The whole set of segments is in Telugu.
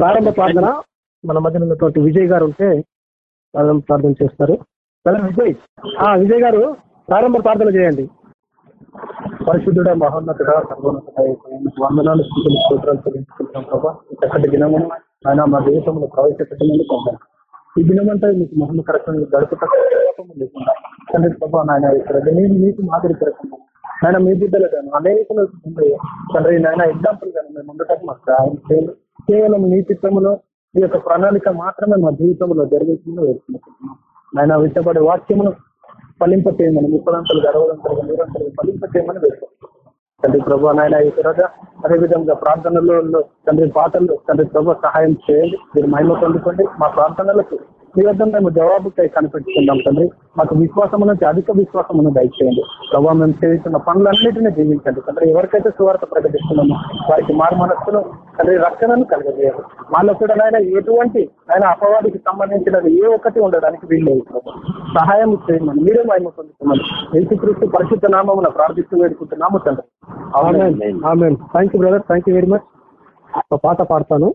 ప్రారంభ ప్రార్థన మన మధ్యన ఉన్నటువంటి విజయ్ గారు ఉంటే ప్రారంభ ప్రార్థన చేస్తారు. విజయ్ ఆ విజయ్ గారు ప్రారంభ ప్రార్థన చేయండి. పరిశుద్ధుడ మహోన్నతుడ వందనాలు స్థితులు స్తోత్రాలు చెల్లించుకుంటున్నాం ప్రభా. ఈ చక్కటి దినమును ఆయన మా దేశంలో ప్రవేశపెట్టమని పొందాం ఈ దినమంతా మీకు మహమ్మకరంగా గడుపుటం లేకుండా. తండ్రి ప్రభా నాయన ఇక్కడ నేను మీకు మాదిరి కరకుండా ఆయన మీ బిడ్డలు కానీ అనేక తండ్రి నాయన ఎగ్జాంపుల్ కానీ మేము ఉండటం మాకు సహాయం చేయండి. కేవలం నీ చిత్తంలో ఈ యొక్క ప్రణాళిక మాత్రమే మా జీవితంలో జరిగేసిందో వేసుకుంటున్నాం ఆయన విషయపడే వాక్యమును ఫలింప చేయమని ముప్పదంతలు అరవదంతలుగా నూరంతలుగా ఫలింప చేయమని వేసుకుంటున్నాం తండ్రి ప్రభు నాయన ఈ తర్వాత అదే ప్రార్థనలలో తండ్రి పాటల్లో తండ్రి ప్రభు సహాయం చేయండి. మీరు మహిమ పొందుకోండి. మా ప్రార్థనలకు మీ వద్ద మేము జవాబుకై కనిపెట్టుకుందాం తండ్రి. మాకు విశ్వాసం నుంచి అధిక విశ్వాసం దయచేయండి. ప్రభావ మేము చేస్తున్న పనులన్నిటినీ జీవించండి తండ్రి. ఎవరికైతే సువార్త ప్రకటిస్తున్నామో వారికి మారు మనస్సును తండ్రి రక్షణను కలగజేయాలి మాలో కూడా నాయన ఎటువంటి ఆయన అపవాదికి సంబంధించినది ఏ ఒక్కటి ఉండడానికి వీల్లేదు ప్రభు. సహాయం చేయమని మీరే మహిమ పొందుతున్నాను యేసుక్రీస్తు పరిశుద్ధ నామమున ప్రార్థిస్తూ వేడుకుంటున్నాము తండ్రి. Thank you brother thank you very much ఒక పాట పాడతాను.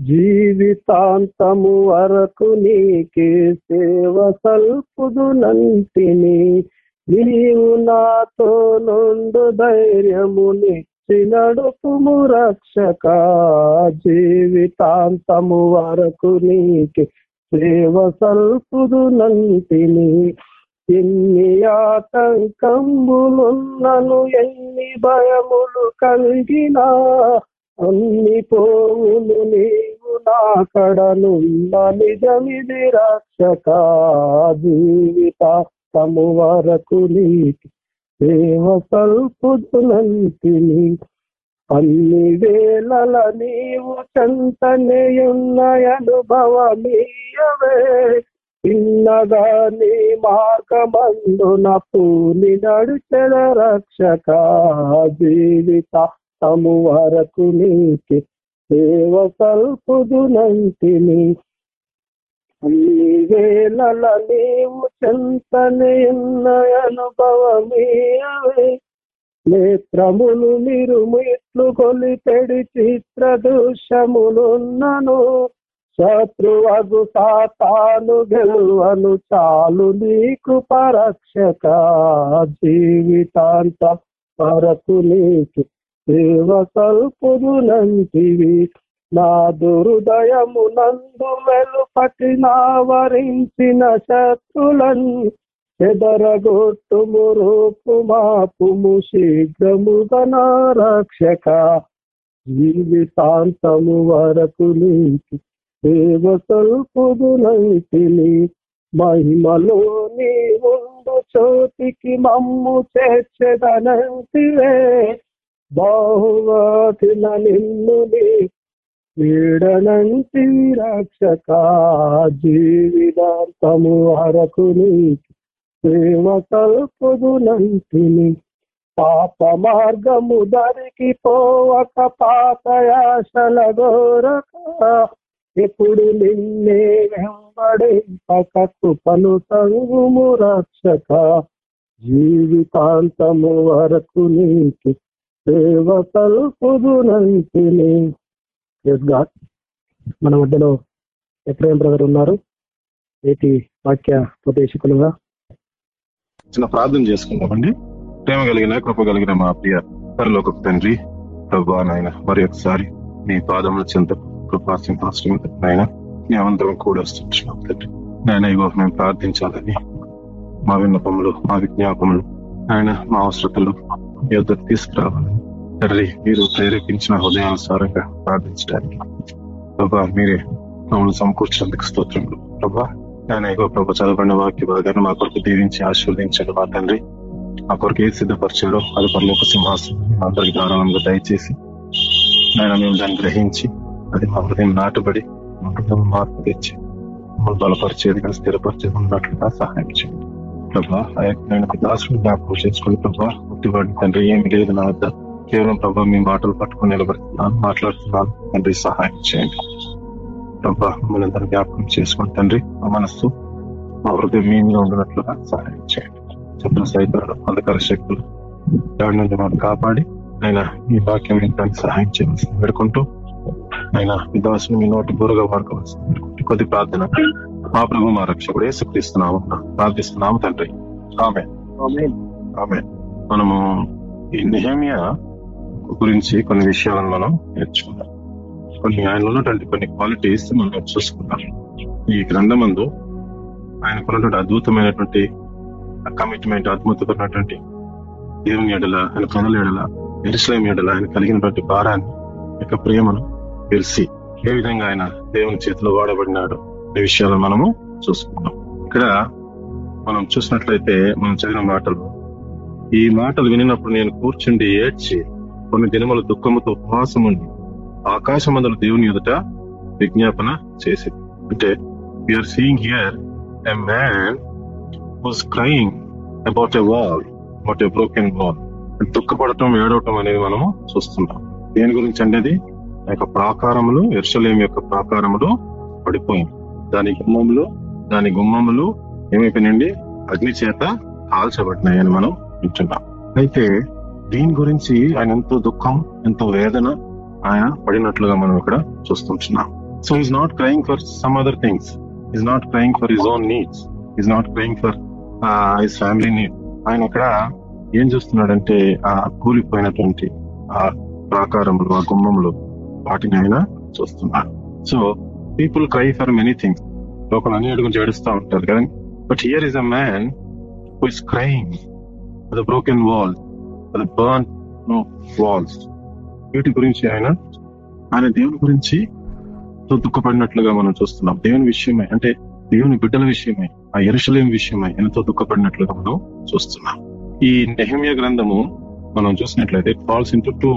జీవితాంతము వరకు నీకే సేవ సల్పుదు నంటిని. నీవు నాతో నుండు ధైర్యము నిచ్చి నడుపుము రక్షక. జీవితాంతము వరకు నీకే సేవ సల్పుదు నంటిని. ఎన్ని ఆటంకంబులున్నను ఎన్ని భయములు కలిగినా అన్ని పోవులు నీవు నా కడనున్న నిజమిది రక్షక జీవిత తము వరకు నీకు దేవ సల్పుదులంటిని అన్ని వేళల నీవు చెంతనేయున్న అనుభవమీయవే చిన్నగా నీ మార్గమందున పూని నడిచెద రక్షక జీవిత తము వరకు నీకి దేవ సల్పుదునంటిని అన్ని వేళల నీవు చెంతనేయున్న అనుభవమీయవే. నేత్రములు మీరు మిట్లు కొలిపెడి చిత్ర దృశ్యములున్నను. శత్రువగు సాతాను గెలువను చాలు నీకు పరక్షక జీవితాంత వరకు నీకు దేవ సల్పుదునంటివి నా దురుదయము నందు వెలుపటి నా వరించిన శత్రులను ఎదరగొట్టుము రూపుమాపుము శీఘ్రముగా నా రక్షక. జీవితాంతము వరకు నీకు దేవ సల్పుదునైతిని మహిమలో నీ ఉండు చోటికి మమ్ము చేర్చెదనంతివే బాహువాతిన నిన్ను వీడనంటి రక్షక జీవితాంతము వరకు నీకు ప్రేమ కల్పుదునంటిని పాప మార్గము దరికి పోవక పాపయాశల గోరక ఎప్పుడు నిన్నే వెంబడింపక కృపను సంగుము రక్షక. జీవితాంతము వరకు నీకు సేవ గాడ్ మన మధ్యలో ఎఫ్రేం బ్రదర్ ఉన్నారు. నేటి వాక్య ఉపదేశకులుగా. చిన్న ప్రార్థన చేసుకుందామండి. ప్రేమ కలిగిన కృప కలిగిన మా ప్రియ పరలోక తండ్రి ప్రభా నాయన మరి ఒకసారి మీ పాదముల చింత కృపా సింహాసనం నాయన కూడా వస్తున్నాం తండ్రి. నాయన ఇగో మేము ప్రార్థించాలని మా విన్నపములు మా విజ్ఞాపములు ఆయన మా అవసరతలు యుద్ధకు తీసుకురావాలి. తండ్రి మీరు ప్రేరేపించిన హృదయానుసారంగా ప్రార్థించడానికి. ప్రభా మీరే మమ్మల్ని సమకూర్చినందుకు స్తోత్రములు. ప్రభా ఆయన ఎక్కువ ప్రభా చదవబడిన వాక్య భాగాన్ని మా కొరకు దీవించి ఆశీర్వదించండి మా తండ్రి. మా కొరకు ఏది సిద్ధపరిచాడో అది పరలోక సింహాసనం. అందరికి ధారాళంగా దయచేసి ఆయన మేము దాన్ని గ్రహించి అది మా హృదయం నాటుబడి మా హృదయం మార్పు తెచ్చి మమ్మల్ని కానీ స్థిరపరిచేది ఉన్నట్లుగా సహాయం చేయండి. ప్రభా ఆ యొక్క నేను దాసుడు జ్ఞాపకం చేసుకుని ప్రభా ముట్టివాడి తండ్రి ఏమి లేదు నా వద్ద. కేవలం ప్రభా మీ మాటలు పట్టుకుని నిలబడుతున్నాను. మాట్లాడుతున్నాను. తండ్రి సహాయం చేయండి. ప్రభా మమ్మల్ని అందరూ జ్ఞాపకం చేసుకుని తండ్రి మా మనస్సు మా హృదయం మీ మీద ఉండినట్లుగా సహాయం చేయండి. చెప్పిన సైతాలు అంధకార శక్తులు దాడి నుండి మనం కాపాడి ఆయన ఈ వాక్యం వినడానికి సహాయం చేయవలసింది పెడుకుంటూ ఆయన విద్వాసుని మీ నోటి బూరగా వాడుకోవాల్సింది కొద్ది ప్రార్థన. మా ప్రభు మా రక్షకుడు యేసుక్రీస్తున్నాము ప్రార్థిస్తున్నాము తండ్రి. ఆమె ఆమె మనము ఈ నిహమియా గురించి కొన్ని విషయాలను మనం నేర్చుకున్నాం కొన్ని ఆయన ఉన్నటువంటి కొన్ని క్వాలిటీస్ మనం చూసుకున్నాం ఈ గ్రంథమందు ఆయనకున్నటువంటి అద్భుతమైనటువంటి కమిట్మెంట్ అద్భుతమైనటువంటి దేవుని ఎడల ఆయన ప్రజల ఎడల ఎరుసలేం ఎడల ఆయన కలిగినటువంటి భారాన్ని యొక్క ప్రేమను తెలిసి ఏ విధంగా ఆయన దేవుని చేతిలో వాడబడినాడు అనే విషయాలను మనము చూసుకున్నాం ఇక్కడ మనం చూసినట్లయితే మనం చదివిన మాటలు ఈ మాటలు వినినప్పుడు నేను కూర్చుండి ఏడ్చి కొన్ని దినముల దుఃఖముతో ఉపవాసం ఉండి దేవుని ఎదుట విజ్ఞాపన చేసి అంటే you're seeing here a man was crying about a wall about a broken wall దుఃఖపడటం ఏడవటం అనేది మనము చూస్తున్నాం. దేని గురించి అనేది ఆ యొక్క ప్రాకారములు ఎర్షలేం యొక్క ప్రాకారములు పడిపోయింది. దాని గుమ్మములు దాని గుమ్మములు ఏమైపోయినండి అగ్ని చేత కాల్చబడినాయని మనం వింటున్నాం. అయితే దీని గురించి ఆయన ఎంతో దుఃఖం ఎంతో వేదన ఆయన పడినట్లుగా మనం ఇక్కడ చూస్తుంటున్నాం. So is not crying for some other things is not crying for his own needs is not crying for his family need ఆయన ఇక్కడ ఏం చూస్తున్నాడంటే ఆ కూలిపోయినటువంటి ఆ ప్రాకారములు ఆ గుమ్మములు వాటిని ఆయన చూస్తున్నాడు. So people cry for many things local అన్ని అడుగు ఏడుస్తూ ఉంటారు కదా but here is a man who is crying the broken wall the burn walls వీటి గురించి ఆయన ఆయన దేవుని గురించి దుఃఖపడినట్లుగా మనం చూస్తున్నాం. దేవుని విషయమై అంటే దేవుని బిడ్డల విషయమై ఆ ఎరుషలేం విషయమై ఎంతో దుఃఖపడినట్లుగా మనం చూస్తున్నాం. ఈ నెహమియా గ్రంథము మనం చూసినట్లయితే ఫాల్స్ ఇంటూ టూ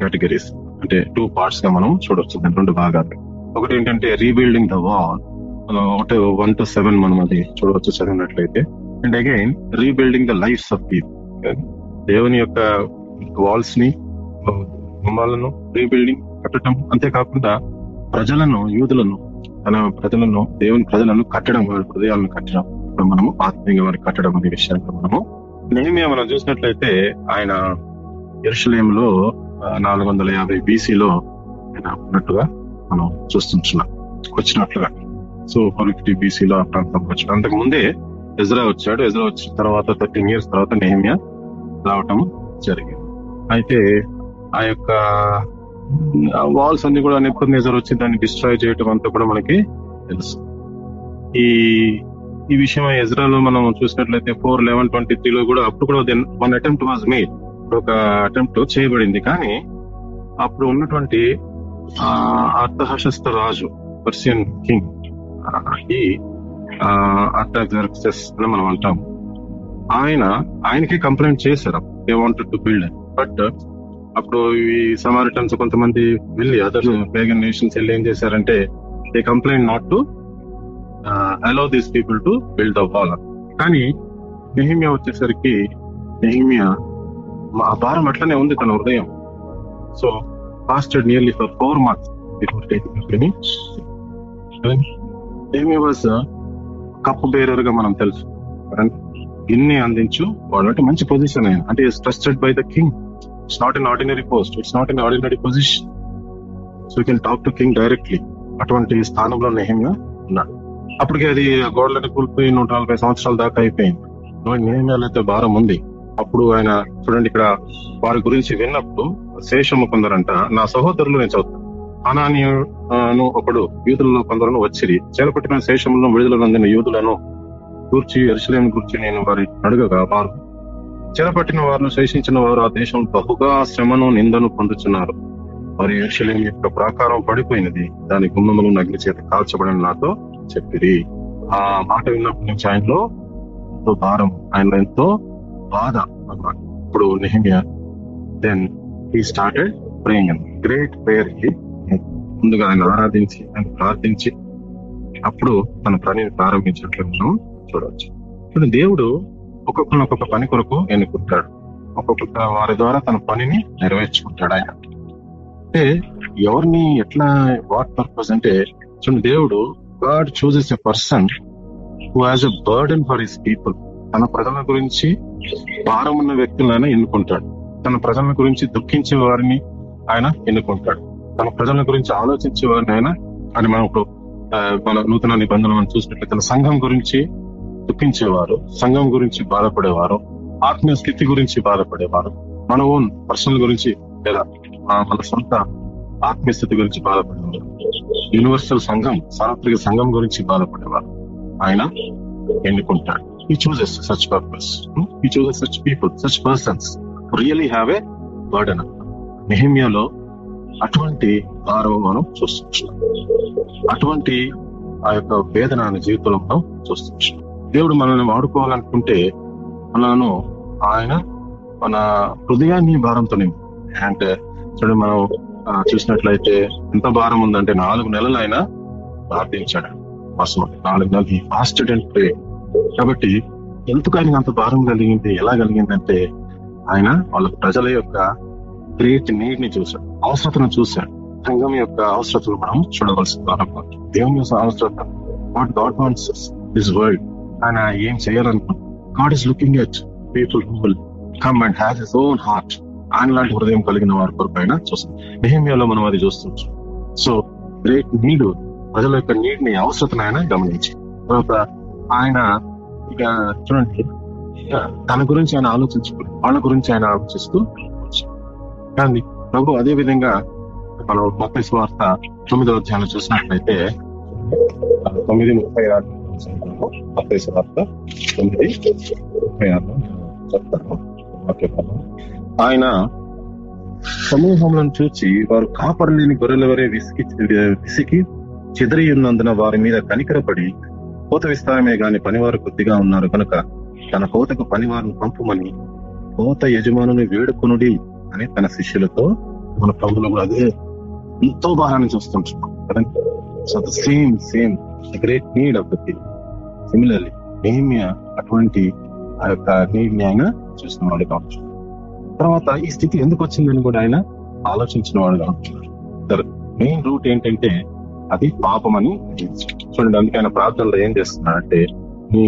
కేటగిరీస్ అంటే టూ పార్ట్స్గా మనం చూడొచ్చు రెండు భాగాలు. ఒకటి ఏంటంటే రీబిల్డింగ్ ద వాల్ ఒకటి వన్ టు సెవెన్ మనం అది చూడవచ్చు చదివినట్లయితే. And again rebuilding the lives of people దేవుని యొక్క వాల్స్ని గుమ్మాలను రీబిల్డింగ్ కట్టడం. అంతేకాకుండా ప్రజలను యూదులను తన ప్రజలను దేవుని ప్రజలను కట్టడం వారి హృదయాలను కట్టడం. ఇప్పుడు మనము ఆత్మీయంగా వారికి కట్టడం అనే విషయాన్ని మనము నేమియా మనం చూసినట్లయితే ఆయన ఎరుషలేంలో నాలుగు వందల యాభై బీసీలో ఆయన ఉన్నట్టుగా మనం చూస్తుంటున్నాం. వచ్చినట్లుగా. సో ఫోర్ ఫిఫ్టీ బీసీలో ఆ ప్రాంతం వచ్చిన. అంతకు ముందే ఎజ్రా వచ్చాడు ఎజ్రా వచ్చిన తర్వాత థర్టీన్ ఇయర్స్ తర్వాత నెహమియా రావటం జరిగింది. అయితే ఆ యొక్క వాల్స్ అన్ని కూడా నెప్పుడునేజర్ వచ్చి దాన్ని డిస్ట్రాయ్ చేయటం అంతా కూడా మనకి తెలుసు. ఈ ఈ విషయం ఎజ్రాలో మనం చూసినట్లయితే ఫోర్ లెవెన్ ట్వంటీ త్రీలో కూడా అప్పుడు కూడా వన్ అటెంప్ట్ వాజ్ మేడ్ ఒక అటెంప్ట్ చేయబడింది. కానీ అప్పుడు ఉన్నటువంటి అర్థహశస్త రాజు పర్షియన్ కింగ్ ఈ అర్థాక్సెస్ అని మనం అంటాం. ఆయన ఆయనకి కంప్లైంట్ చేశారు. They wanted to build but అప్పుడు ఈ సమారిటన్స్ కొంతమంది వెళ్ళి అదర్ పేగన్ నేషన్స్ వెళ్ళి ఏం చేశారంటే they complaint not to allow these people to build the wall కానీ నెహిమియా వచ్చేసరికి నెహిమియా ఆ భారం అట్లనే ఉంది తన హృదయం. So fasted nearly for four months before taking Nehemiah was cup బేరర్గా మనం తెలుసు. గిన్నె అందించు వాడు అంటే మంచి పొజిషన్ ఆయన అంటే trusted by the king it's not an ordinary post it's not an ordinary position so you can talk to king directly అటువంటి స్థానంలో నెహిమియా ఉన్నాడు అప్పటికి అది గోడలని కూలిపోయి నూట నలభై సంవత్సరాల దాకా అయిపోయింది. నియమాలు అయితే భారం ఉంది. అప్పుడు ఆయన చూడండి ఇక్కడ వారి గురించి విన్నప్పుడు శేషము కొందరంట నా సహోదరులు నేను చదువుతాను అనానియను ఒకడు యూదులలో కొందరు వచ్చిరి. చేరపట్టిన శేషంలో విడుదల పొందిన యూదులను కూర్చి ఎరుసలేని గురించి నేను వారి అడుగగా వారు చెరపట్టిన వారు శేషించిన వారు ఆ దేశం బహుగా శ్రమను నిందను పొందుతున్నారు వారి ఎరుసలేం యొక్క ప్రాకారం పడిపోయినది. దాని గుమ్మములు నగ్ని చేత కాల్చబడిన నాతో చెప్పిరి. ఆ మాట విన్నప్పటి నుంచి ఆయనలో ఎంతో భారం ఆయనలో ఎంతో బాధ అన్నమాట. ఇప్పుడు Nehemiah then he started praying great ప్రేయర్కి ముందుగా ఆయన ఆరాధించి ఆయన ప్రార్థించి అప్పుడు తన పనిని ప్రారంభించినట్లు మనం చూడవచ్చు. ఇప్పుడు దేవుడు ఒక్కొక్కరిని ఒక్కొక్క పని కొరకు ఎన్నుకుంటాడు. ఒక్కొక్క వారి ద్వారా తన పనిని నెరవేర్చుకుంటాడు ఆయన. అంటే ఎవరిని ఎట్లా వాట్ పర్పస్ అంటే చూడండి దేవుడు God chooses a person who has a burden for his people తన ప్రజల గురించి భారం ఉన్న వ్యక్తులను ఎన్నుకుంటాడు. తన ప్రజల గురించి దుఃఖించే వారిని ఆయన ఎన్నుకుంటాడు. తన ప్రజల గురించి ఆలోచించేవాడిని ఆయన అని మనం ఇప్పుడు మన నూతన నిబంధనలు మనం చూసినట్లయితే తన సంఘం గురించి దుఃఖించేవారు సంఘం గురించి బాధపడేవారు ఆత్మీయ స్థితి గురించి బాధపడేవారు మన ఓన్ పర్సనల్ గురించి లేదా మన సొంత ఆత్మీయ స్థితి గురించి బాధపడేవారు యూనివర్సల్ సంఘం సార్వత్రిక సంఘం గురించి బాధపడేవారు. ఆయన ఎన్నుకుంటాడు ఈ చూసెస్ సచ్ పర్పస్ ఈ chooses such people such persons really have a burden నెహిమియాలో అటువంటి భారం మనం చూస్తున్నాం. అటువంటి ఆ యొక్క వేదన జీవితంలో మనం చూస్తున్నాం. దేవుడు మనల్ని వాడుకోవాలనుకుంటే మనను ఆయన మన హృదయాన్ని భారంతో అంటే చూడండి మనం చూసినట్లయితే ఎంత భారం ఉందంటే నాలుగు నెలలు ఆయన ప్రార్థించాడు. వాస్తవం నాలుగు నెలలు ఫాస్టెడ్ అండ్ ప్రే. కాబట్టి ఎందుకు ఆయనకు అంత భారం కలిగింది? ఎలా కలిగిందంటే ఆయన వాళ్ళ ప్రజల యొక్క గ్రేట్ నీడ్ని చూశాడు అవసరతను చూశాడు. సంఘం యొక్క అవసరతను మనం చూడవలసిన వారం దేవుని యొక్క అవసరత what God wants this world ఆయన ఏం చేయాలనుకుంటున్నాడు God is looking at people who will come and has his own heart ఆయన లాంటి హృదయం కలిగిన వారి కొరకు ఆయన చూస్తాం. నెహమియాలో మనం అది చూస్తుంటాం. సో గ్రేట్ నీడ్ ప్రజల యొక్క నీడ్ని అవసరతను ఆయన గమనించి తర్వాత ఆయన ఇక చూడండి తన గురించి ఆయన ఆలోచించుకుని వాళ్ళ గురించి ఆయన ఆలోచిస్తూ కానీ ప్రభు అదే విధంగా మనం మొత్తం వార్త తొమ్మిదో అధ్యాయంలో చూసినట్లయితే తొమ్మిది ముప్పై ఆరు మొత్తం తొమ్మిది ముప్పై ఆరు చెప్తాను ఆయన సమూహములను చూచి వారు కాపడలేని గొర్రెల వరే విసికి విసికి చెదిరి ఉన్నందున వారి మీద కనికరపడి కోత విస్తారమే గాని పనివారు కొద్దిగా ఉన్నారు. కనుక తన కోతకు పనివారిని పంపుమని కోత యజమానుని వేడుకొనుడి అని తన శిష్యులతో మన ప్రభులు కూడా అదే ఎంతో భారాన్ని చూస్తుంటున్నాం కదండి so the same same great need of the people similarly Nehemiah అటువంటి ఆ యొక్క నీడ్ని ఆయన చూసిన వాడు కావచ్చు. తర్వాత ఈ స్థితి ఎందుకు వచ్చిందని కూడా ఆయన ఆలోచించిన వాడు కావచ్చు మెయిన్ రూట్ ఏంటంటే అది పాపం అని చూడండి అందుకే ఆయన ప్రార్థనలో ఏం చేస్తున్నాడంటే నీ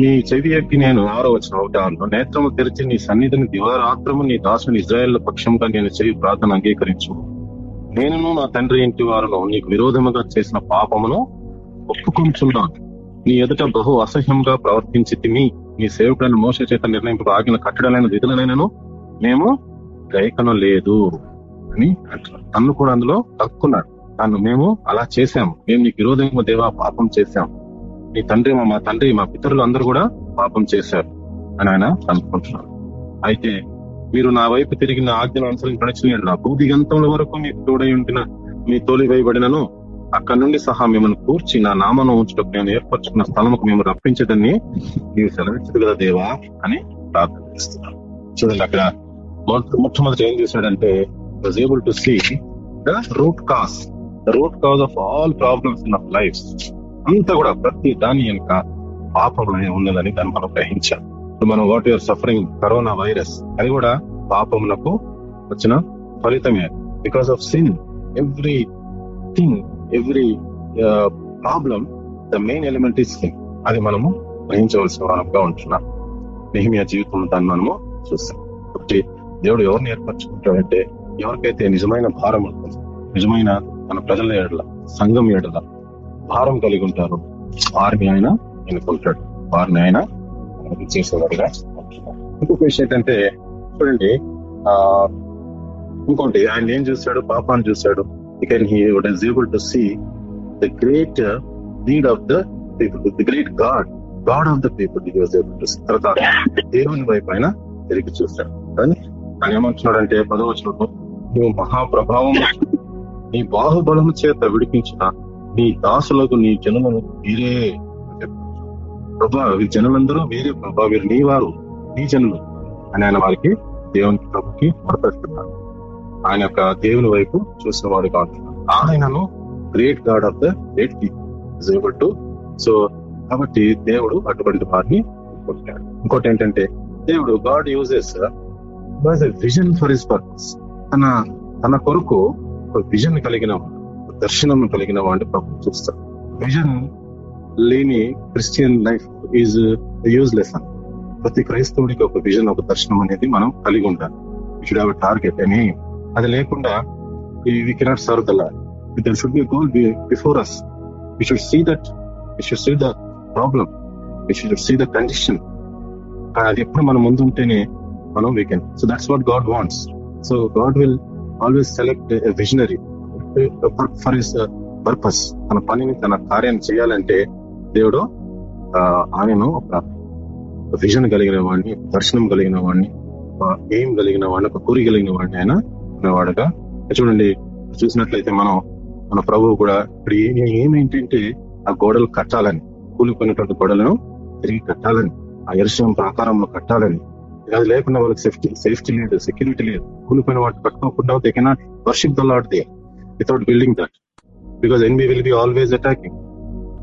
నీ చెవి ఎక్కి నేను ఆరవచ్చిన ఒకటి నేత్రము తెరిచి నీ సన్నిధిని దివారాత్రము నీ దాసుని ఇజ్రాయెల్ పక్షంగా నేను చెవి ప్రార్థన అంగీకరించు నేనును నా తండ్రి ఇంటి వారును నీకు విరోధముగా చేసిన పాపమును ఒప్పుకొంచున్నాను. నీ ఎదుట బహు అసహ్యంగా ప్రవర్తించి తిని నీ సేవకులను మోస చేత నిర్ణయింపు ఆగిన కట్టడలైన విధులనైనను మేము గైకను లేదు అని అంటున్నాడు తన్ను కూడా అందులో తక్కున్నాడు. తను మేము అలా చేశాము. మేము నీకు విరోధంగా దేవా పాపం చేశాం నీ తండ్రి మా తండ్రి మా పితరులు అందరూ కూడా పాపం చేశారు అని ఆయన అనుకుంటున్నాడు అయితే మీరు నా వైపు తిరిగి నా ఆజ్ఞను అనుసరించి నడిచిన నా భూదిగంతముల వరకు మీకు తోడై ఉండిన మీ తోలి వేయబడినను అక్కడ నుండి సహా మిమ్మల్ని కూర్చి నా నామను ఉంచుటకు నేను ఏర్పరచుకున్న స్థలముకు మేము రప్పించదని నీవు సెలవిచ్చదు కదా దేవా అని ప్రార్థన చేస్తున్నాను చూడండి అక్కడ మొట్టమొదటి ఏం చేశాడంటే was able to see the root cause the root cause of all problems in of life అంతా కూడా ప్రతి దాని వెనుక పాపంలోనే ఉన్నదని దాన్ని మనం గ్రహించాం మనం what your suffering corona virus అది కూడా పాపములకు వచ్చిన ఫలితమే. Because of sin everything every problem the main element is sin అది మనము గ్రహించవలసిన వారంగా ఉంటున్నాం. నిహిమియా జీవితంలో దాన్ని మనము చూస్తాం. కాబట్టి దేవుడు ఎవరిని ఏర్పరచుకుంటాడంటే ఎవరికైతే నిజమైన భారం ఉంటుంది నిజమైన మన ప్రజల ఏడల సంఘం ఏడల భారం కలిగి ఉంటారు. వారిని ఆయన ఎన్నుకుంటాడు వారిని ఆయన చేసేవాడుగా. ఇంకొక విషయం ఏంటంటే చూడండి ఆ ఇంకోటి ఆయన ఏం చూశాడు పాపాన్ని చూశాడు ఇక he able to see the great need of the people the great God God of the people he was able to see తర్వాత దేవుని వైపు ఆయన తిరిగి చూశాడు కానీ ఆయన ఏమంటున్నాడంటే పదవచనంలో నువ్వు మహాప్రభావం నీ బాహుబలము చేత విడిపించిన నీ దాసులకు నీ జనులను వీరే ప్రభా వీరి జనులందరూ మీరే ప్రభా వీరు నీ వారు నీ జనులు అని ఆయన వారికి దేవునికి ప్రభుకి మొరపెడుతున్నారు. ఆయన యొక్క దేవుని వైపు చూసిన వాడు కాదు. ఆయనను great God of the great people to so కాబట్టి దేవుడు అటువంటి వారిని కొట్టాడు ఇంకోటి ఏంటంటే దేవుడు God uses was a vision for his purpose తన తన కొరకు ఒక విజన్ కలిగిన వాడు, దర్శనం కలిగిన వాడిని ప్రభు చూస్తాడు విజన్ లేని క్రిస్టియన్ లైఫ్ ఈజ్ యూజ్లెస్ అని ప్రతి క్రైస్తవుడికి ఒక విజన్ ఒక దర్శనం అనేది మనం కలిగి ఉండాలి షుడ్ హ్యావ్ టార్గెట్ అని అది లేకుండా we cannot serve the Lord. There should be a goal be- before us. We should see that. We should see the problem. We should see the condition. కానీ అది ఎప్పుడు మన ముందు ఉంటేనే మనం we can so that's what God wants so God will always select visionary for his purpose తన పనిని తన కార్యాన్ని చేయాలంటే దేవుడు ఆయనను ఒక విజన్ కలిగిన వాడిని దర్శనం కలిగిన వాడిని ఏం కలిగిన వాడిని ఒక కోరి కలిగిన వాడిని ఆయన వాడుగా చూడండి చూసినట్లయితే మనం మన ప్రభువు కూడా ఇప్పుడు ఏమేంటంటే ఆ గోడలు కట్టాలని కూలిపోయినటువంటి గోడలను తిరిగి కట్టాలని ఆ ఎరుశం ప్రాకారంలో కట్టాలని. అది లేకుండా వాళ్ళకి సేఫ్టీ సేఫ్టీ లేదు సెక్యూరిటీ లేదు. కూలిపోయిన వాటి కట్టుకోకుండా దే కెనాట్ వర్షిప్ దొల్లాడితే without building that. Because that will be always attacking.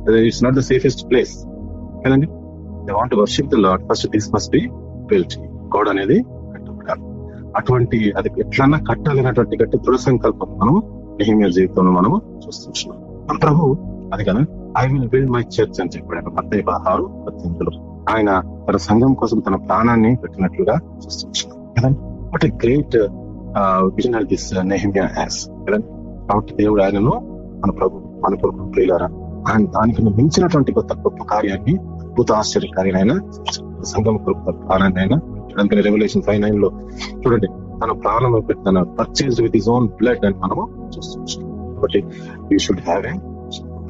It's not the safest place. Safest place కదండి they want worship the Lord first this must be built గోడ అనేది కట్టబడాలి. అటువంటి అది ఎట్లన్నా కట్టాలనేటువంటి గట్టి దృఢ సంకల్పం మనం నెహిమియా జీవితంలో మనం చూస్తున్నాం మన ప్రభు అది కదా I will build my church అని చెప్పాడు. మత్తయి పదహారు పద్దెనిమిదిలో. ఆయన తన సంఘం కోసం తన ప్రాణాన్ని పెట్టినట్లుగా చూస్తున్నాం కదండి what a great vision of this Nehemiah has కదండి కాబట్టి దేవుడు ఆయనను మన ప్రభు మన ప్రభు ప్రియులారా. ఆయన దానికి మించినటువంటి గొప్ప గొప్ప కార్యాన్ని అద్భుత ఆశ్చర్య కార్యాలైన సంఘం కొరకు తన ప్రాణాన్ని అయినా అందుకని రెవల్యూషన్ ఫైవ్ నైన్లో చూడండి తన ప్రాణం తన purchase with his own blood అని మనము చూస్తున్నాం. కాబట్టి యూ షుడ్ హ్యావ్ ఏ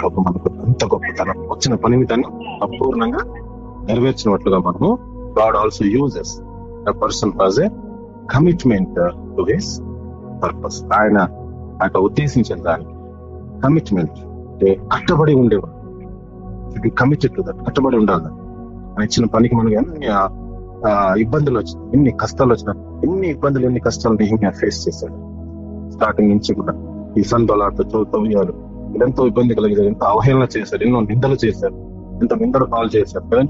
ప్రభు మనకు అంత గొప్ప తన వచ్చిన పనిని తను సంపూర్ణంగా నెరవేర్చినట్లుగా మనము God also uses person was a commitment to his purpose ఆయన ఆయన ఉద్దేశించిన దానికి కమిట్మెంట్ అంటే కట్టబడి ఉండేవాడు. కమిటెడ్ టు దట్ కట్టబడి ఉండాలి. ఆయన ఇచ్చిన పనికి మనకి ఎన్ని ఆ, ఇబ్బందులు వచ్చినాయి ఎన్ని కష్టాలు వచ్చినా ఎన్ని ఇబ్బందులు ఎన్ని కష్టాలు నెహిమియా ఫేస్ చేశాడు. స్టార్టింగ్ నుంచి కూడా ఈ సందోలాట చౌతవ్యాలు ఎంతో ఇబ్బంది కలిగారు ఎంతో అవహేళన చేశారు ఎన్నో నిందలు చేశారు ఎంత నిందలు పాలు చేశారు కదా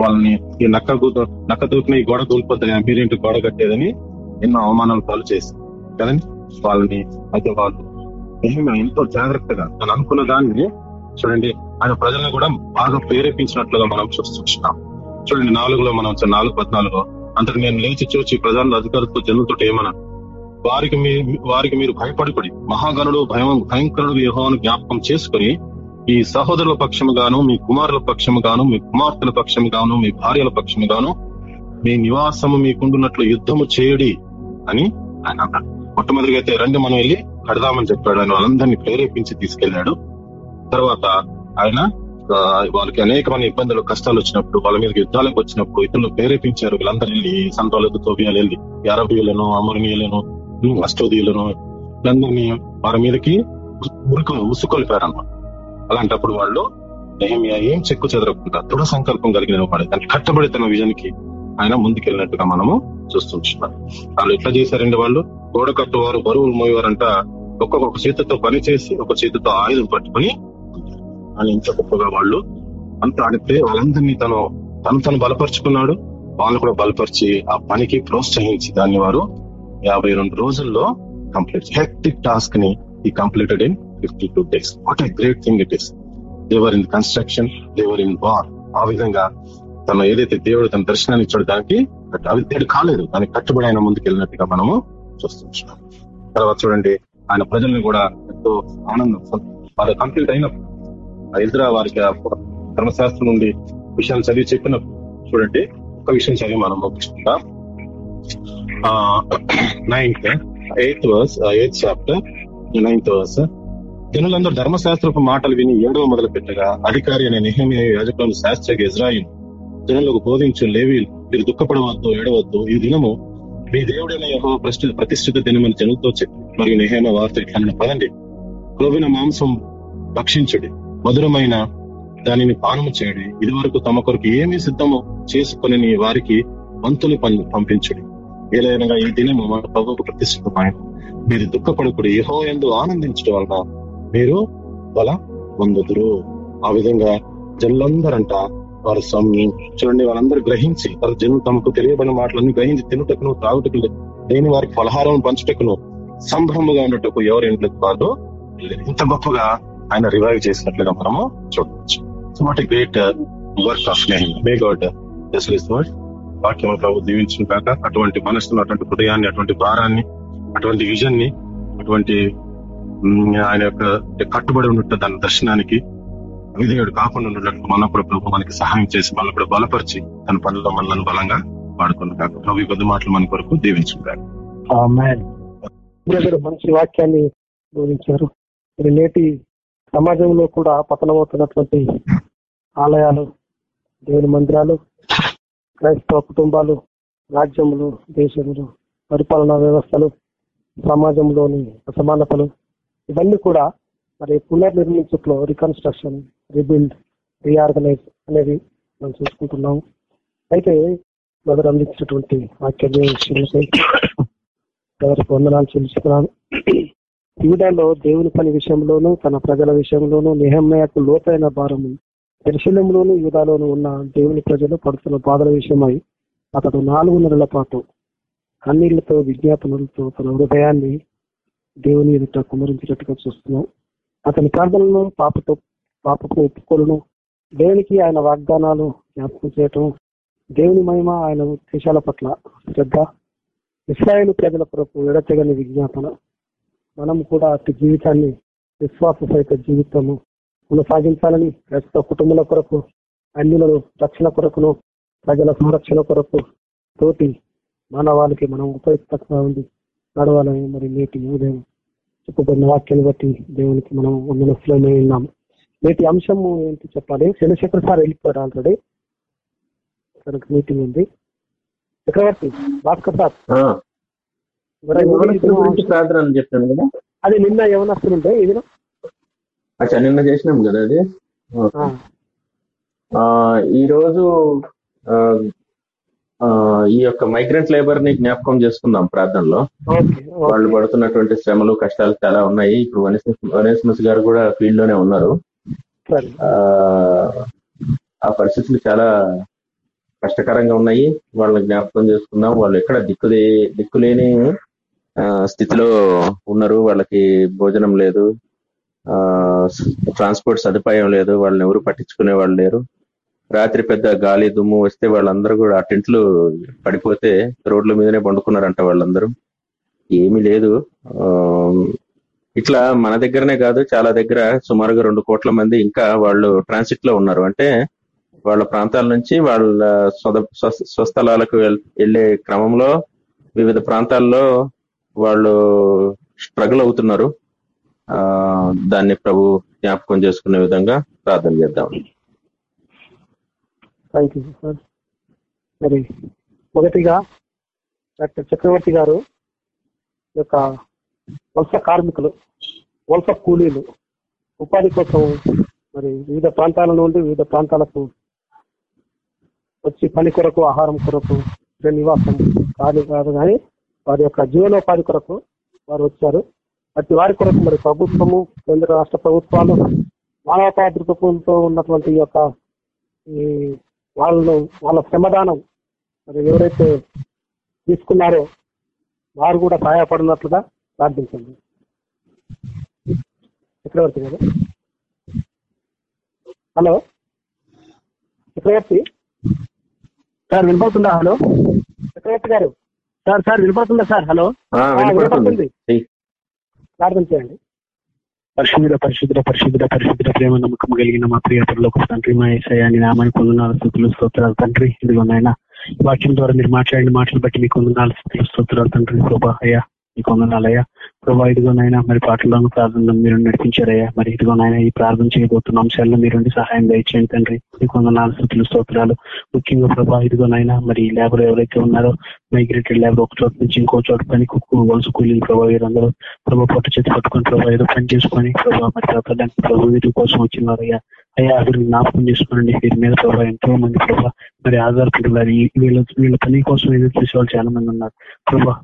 వాళ్ళని ఈ నక్క నక్క దూకిన ఈ గోడ కూలిపోతాయి మీరేంటి గోడ కట్టేదని ఎన్నో అవమానాలు పాలు చేశారు కదండి వాళ్ళని అయితే వాళ్ళు నెహిమియా ఎంతో జాగ్రత్తగా తను అనుకున్న దాన్ని చూడండి ఆయన ప్రజలను కూడా బాగా ప్రేరేపించినట్లుగా మనం చూస్తున్నాం చూడండి నాలుగులో మనం నాలుగు పద్నాలుగులో అంతకు నేను లేచి చూచి ప్రధాన అధికారులతో జనులతో ఏమన్నా వారికి మీ వారికి మీరు భయపడిపడి మహాగణుడు భయం భయంకరుడు వ్యూహాన్ని జ్ఞాపకం చేసుకుని ఈ సహోదరుల పక్షముగాను మీ కుమారుల పక్షముగాను మీ కుమార్తెల పక్షముగాను మీ భార్యల పక్షముగాను మీ నివాసము మీకుండున్నట్లు యుద్ధము చేయడి అని ఆయన అన్నాడు. మొట్టమొదటిగా అయితే రండి మనం వెళ్ళి కడదామని చెప్పాడు ఆయన వాళ్ళందరినీ ప్రేరేపించి తీసుకెళ్ళాడు తర్వాత ఆయన వాళ్ళకి అనేకమైన ఇబ్బందులు కష్టాలు వచ్చినప్పుడు వాళ్ళ మీద యుద్ధాలకు వచ్చినప్పుడు ఇతరులు ప్రేరేపించారు. వీళ్ళందరినీ వెళ్ళి తోబియాలు వెళ్ళి అరబీయులను అమరణీయులను అష్టోదీయులను వీళ్ళందరినీ వారి మీదకి ఉరుకు ఉసుకొలిపారు అలాంటప్పుడు వాళ్ళు నెహమియా ఏం చెక్కు చెదరకుండా దృఢ సంకల్పం కలిగిన వాడు. దాన్ని కట్టబడి తన విజన్కి ఆయన ముందుకెళ్ళినట్టుగా మనము చూస్తుంటున్నాం. వాళ్ళు ఎట్లా చేశారండి వాళ్ళు? గోడ కట్టువారు బరువులు మోయేవారంట. ఒక్కొక్క చేతితో పని చేసి ఒక చేతితో ఆయుధం పట్టుకొని అని ఇంత గొప్పగా వాళ్ళు అంత ఆడితే వాళ్ళందరినీ తను తను తను బలపరుచుకున్నాడు. వాళ్ళు కూడా బలపరిచి ఆ పనికి ప్రోత్సహించి దాన్ని వారు యాభై రెండు రోజుల్లో కంప్లీట్ హెక్టిక్ టాస్క్ని ఈ completed in fifty two days what a great thing it is they were in construction they were in war ఆ విధంగా తను ఏదైతే దేవుడు తన దర్శనాన్ని ఇచ్చాడు దానికి కట్ట- అవి కాలేదు. దానికి కట్టుబడి ఆయన ముందుకు వెళ్ళినట్టుగా మనము చూస్తున్నాం తర్వాత చూడండి ఆయన ప్రజల్ని కూడా ఎంతో ఆనందం వాళ్ళు కంప్లీట్ అయినప్పుడు ఆ వారికి ధర్మశాస్త్రం నుండి విషయాలు చదివి చెప్పినప్పుడు చూడండి ఒక విషయం చదివి మనం ముగించుకుందాం ninth eighth verse eighth chapter ninth verse జనులందరూ ధర్మశాస్త్రపు మాటలు విని ఏడవ మొదలు పెట్టగా అధికారి అనే నిహమి యాజకులను శాస్త్రకి ఇజ్రాయిల్ జనులకు బోధించు లేవి మీరు దుఃఖపడవద్దు ఏడవద్దు ఈ దినము మీ దేవుడైన యహో ప్రశ్న ప్రతిష్ఠిత దినమని జనులతో చెప్పి మరియు నిహేమ వార్త ఇట్లా పదండి. క్రోవిన మాంసం భక్షించుడి మధురమైన దానిని పానము చేయడి ఇది వరకు తమ కొరకు ఏమీ సిద్ధము చేసుకుని వారికి వంతులు పంపించుడి. ఏలైనగా ఈ దినము మన ప్రభుకు ప్రతిష్ఠితమైన మీరు దుఃఖపడకుడు యహో ఎందు ఆనందించడం వలన మీరు బల పొందుదురు. ఆ విధంగా జనులందరంట వారు సొమ్ము చూడండి వాళ్ళందరూ గ్రహించి వారి జనులు తమకు తెలియబడిన మాటలన్నీ గ్రహించి తినుటకును తాగుటకు లేని వారికి ఫలహారం పంచుటకును సంభ్రమంగా ఉండటకు ఎవరి ఇంట్లోకి వాళ్ళు ఇంత గొప్పగా ఆయన రివైవ్ చేసినట్లుగా మనము చూడవచ్చు. So what great work of may God వాక్యం ప్రభు దీవించిన కాక అటువంటి మనసును అటువంటి హృదయాన్ని అటువంటి భారాన్ని అటువంటి విజన్ని అటువంటి ఆయన యొక్క కట్టుబడి ఉన్నట్టు దాని దర్శనానికి విధేయుడు కాకుండా ఉన్నట్లు మనప్పుడు ప్రభు మనకి సహాయం చేసి మనల్ని బలపరిచి తన పనుల్లో మనల్ని బలంగా వాడుకున్నాక ప్రభు కొద్ది మాటలు మన కొరకు దీవించుకుంటారు బ్రదర్ మంచి వాక్యాన్ని బోధించారు. నేటి సమాజంలో కూడా పతనమవుతున్నటువంటి ఆలయాలు దేవుని మందిరాలు క్రైస్తవ కుటుంబాలు రాజ్యములు దేశములు పరిపాలనా వ్యవస్థలు సమాజంలోని అసమానతలు ఇవన్నీ కూడా మరి పునర్నిర్మించట్లో రికన్స్ట్రక్షన్ రిబిల్డ్ రీఆర్గనైజ్ అనేది మనం చూసుకుంటున్నాము అయితే మొదలు అందించినటువంటి వాక్య ఎవరికి వందనాలు చెల్లిస్తున్నాను. యూడాలో దేవుని పని విషయంలోనూ తన ప్రజల విషయంలోనూ నిహమ్మయకు లోతైన భారము. దర్శనంలోనూ యూదాలోనూ ఉన్న దేవుని ప్రజలు పడుతున్న బాధల విషయమై అతడు నాలుగు నెలల పాటు కన్నీళ్ళతో విజ్ఞాపనలతో తన హృదయాన్ని దేవుని ఎదుట కుమరించినట్టుగా చూస్తున్నాం. అతని ప్రార్థనలో పాపతో పాపకు ఎత్తుకోవడం దేవునికి ఆయన వాగ్దానాలు జ్ఞాపకం చేయటం దేవుని మహిమ ఆయన ఉద్దేశాల పట్ల శ్రద్ధ ఇస్రాయేల్ ప్రజల కొరకు ఎడతెగని విజ్ఞాపన. మనం కూడా అతి జీవితాన్ని విశ్వాస సహిత జీవితము కొనసాగించాలని క్రైస్తవ కుటుంబాల కొరకు అన్యులను రక్షణ కొరకును ప్రజల సంరక్షణ కొరకు తోటి మానవాళికి మనం ఉపయుక్తంగా ఉండి నడవాలని మరి నేటి ఉదయం చెప్పబడిన వాక్యాన్ని బట్టి దేవునికి మనం మనసులోనే ఉన్నాము. నేటి అంశము ఏంటి చెప్పాలి? చంద్రశేఖర్ సార్ వెళ్ళిపోయారు ఆల్రెడీ తనకు మీటింగ్ ఉంది. చక్రవర్తి భాస్కర్ సార్. ప్రార్థన అని చెప్పాను కదా? అది నిన్న యవనస్తులుంటే ఇది అచ్చా నిన్న చేసినాం కదా అది. ఆ, ఈ యొక్క మైగ్రెంట్ లేబర్ని జ్ఞాపకం చేసుకుందాం ప్రార్థనలో. వాళ్ళు పడుతున్నటువంటి శ్రమలు కష్టాలు చాలా ఉన్నాయి. ఇప్పుడు వనేస్మస్ గారు కూడా ఫీల్డ్లోనే ఉన్నారు. ఆ, ఆ పరిస్థితులు చాలా కష్టకరంగా ఉన్నాయి. వాళ్ళని జ్ఞాపకం చేసుకుందాం. వాళ్ళు ఎక్కడ దిక్కులే దిక్కులేని ఆ, స్థితిలో ఉన్నారు. వాళ్ళకి భోజనం లేదు. ఆ ట్రాన్స్పోర్ట్ సదుపాయం లేదు. వాళ్ళని ఎవరు పట్టించుకునే వాళ్ళు లేరు. రాత్రి పెద్ద గాలి దుమ్ము వస్తే వాళ్ళందరూ కూడా ఆ టెంట్లు పడిపోతే రోడ్ల మీదనే పండుకున్నారంట వాళ్ళందరూ. ఏమీ లేదు. ఇట్లా మన దగ్గరనే కాదు చాలా దగ్గర సుమారుగా రెండు కోట్ల మంది ఇంకా వాళ్ళు ట్రాన్సిట్లో ఉన్నారు. అంటే వాళ్ళ ప్రాంతాల నుంచి వాళ్ళ స్వద- స్వస్థలాలకు వెళ్ళే క్రమంలో వివిధ ప్రాంతాల్లో వాళ్ళు స్ట్రగుల్ అవుతున్నారు. ఆ దాన్ని ప్రభు జ్ఞాపకం చేసుకునే విధంగా ప్రార్థన చేద్దాం. థ్యాంక్ యూ సార్ మరి మొదటిగా డాక్టర్ చక్రవర్తి గారు యొక్క వలస కార్మికులు వలస కూలీలు ఉపాధి కోసం మరి వివిధ ప్రాంతాల నుండి వివిధ ప్రాంతాలకు వచ్చి పని కొరకు ఆహారం కొరకు నివాసం కాదు కాదు కానీ వారి యొక్క జీవనోపాధి కొరకు వారు వచ్చారు. ప్రతి వారి కొరకు మరి ప్రభుత్వము కేంద్ర రాష్ట్ర ప్రభుత్వాలు మానవతా దృక్పథంతో ఉన్నటువంటి ఈ యొక్క ఈ వాళ్ళు వాళ్ళ శ్రమదానం మరి ఎవరైతే తీసుకున్నారో వారు కూడా సహాయపడినట్లుగా ప్రార్థించండి. చక్రవర్తి గారు హలో? చక్రవర్తి సార్ వినపడుతుందా? హలో? చక్రవర్తి గారు సార్ సార్ వినపడుతుందా సార్? హలో? ఆ, వినపడుతుంది. ప్రార్థన చేయండి పరిశుద్ధ పరిశుద్ధ పరిశుద్ధ పరిశుద్ధ ప్రేమ నమ్మకం కలిగిన మా ప్రియ పరలోక తండ్రి మా ఏసయాన్ని నామాన్ని పొందున్నారు స్థుతులు స్తోత్రాలు తండ్రి. ఇదిగో నాయన వాక్యం ద్వారా మీరు మాట్లాడిన మాటలు బట్టి మీకు వందనాలు స్థుతులు స్తోత్రాలు తండ్రి శోభా అయ్యా. మీకు వందనాలయ్యా ప్రభా ఇదిగోనైనా మరి పాటల్లోనూ ప్రార్థనలో మీరు నడిపించారయ్యా. మరి ఇదిగో ఈ ప్రార్థన చేయబోతున్న. అంశాల్లో మీరు సహాయం దయచేయండి తండ్రి. మీకు వందనాలు స్థుతులు స్తోత్రాలు. ముఖ్యంగా ప్రభా ఇదిగోనైనా మరి ఈ ఎవరైతే ఉన్నారో మైగ్రేటెడ్ ల్యాబ్ ఒక చోట నుంచి ఇంకో చోట పని వలస కూలీలు ప్రభావ వీరందరూ ప్రభావ పొట్ట చేతి పట్టుకొని ప్రభావ ఏదో పని చేసుకొని ప్రభావ మరి బ్రతకడానికి ప్రభు వీరి కోసం వచ్చినారయ్యా. అయ్యా వీరిని జ్ఞాపకం చేసుకోండి వీరి మీద ప్రభావ ఎంతో మంది ప్రభావ మరి ఆధారపడి వారి వీళ్ళ వీళ్ళ పని కోసం ఎదురు చూసే వాళ్ళు చాలా మంది ఉన్నారు. ప్రభా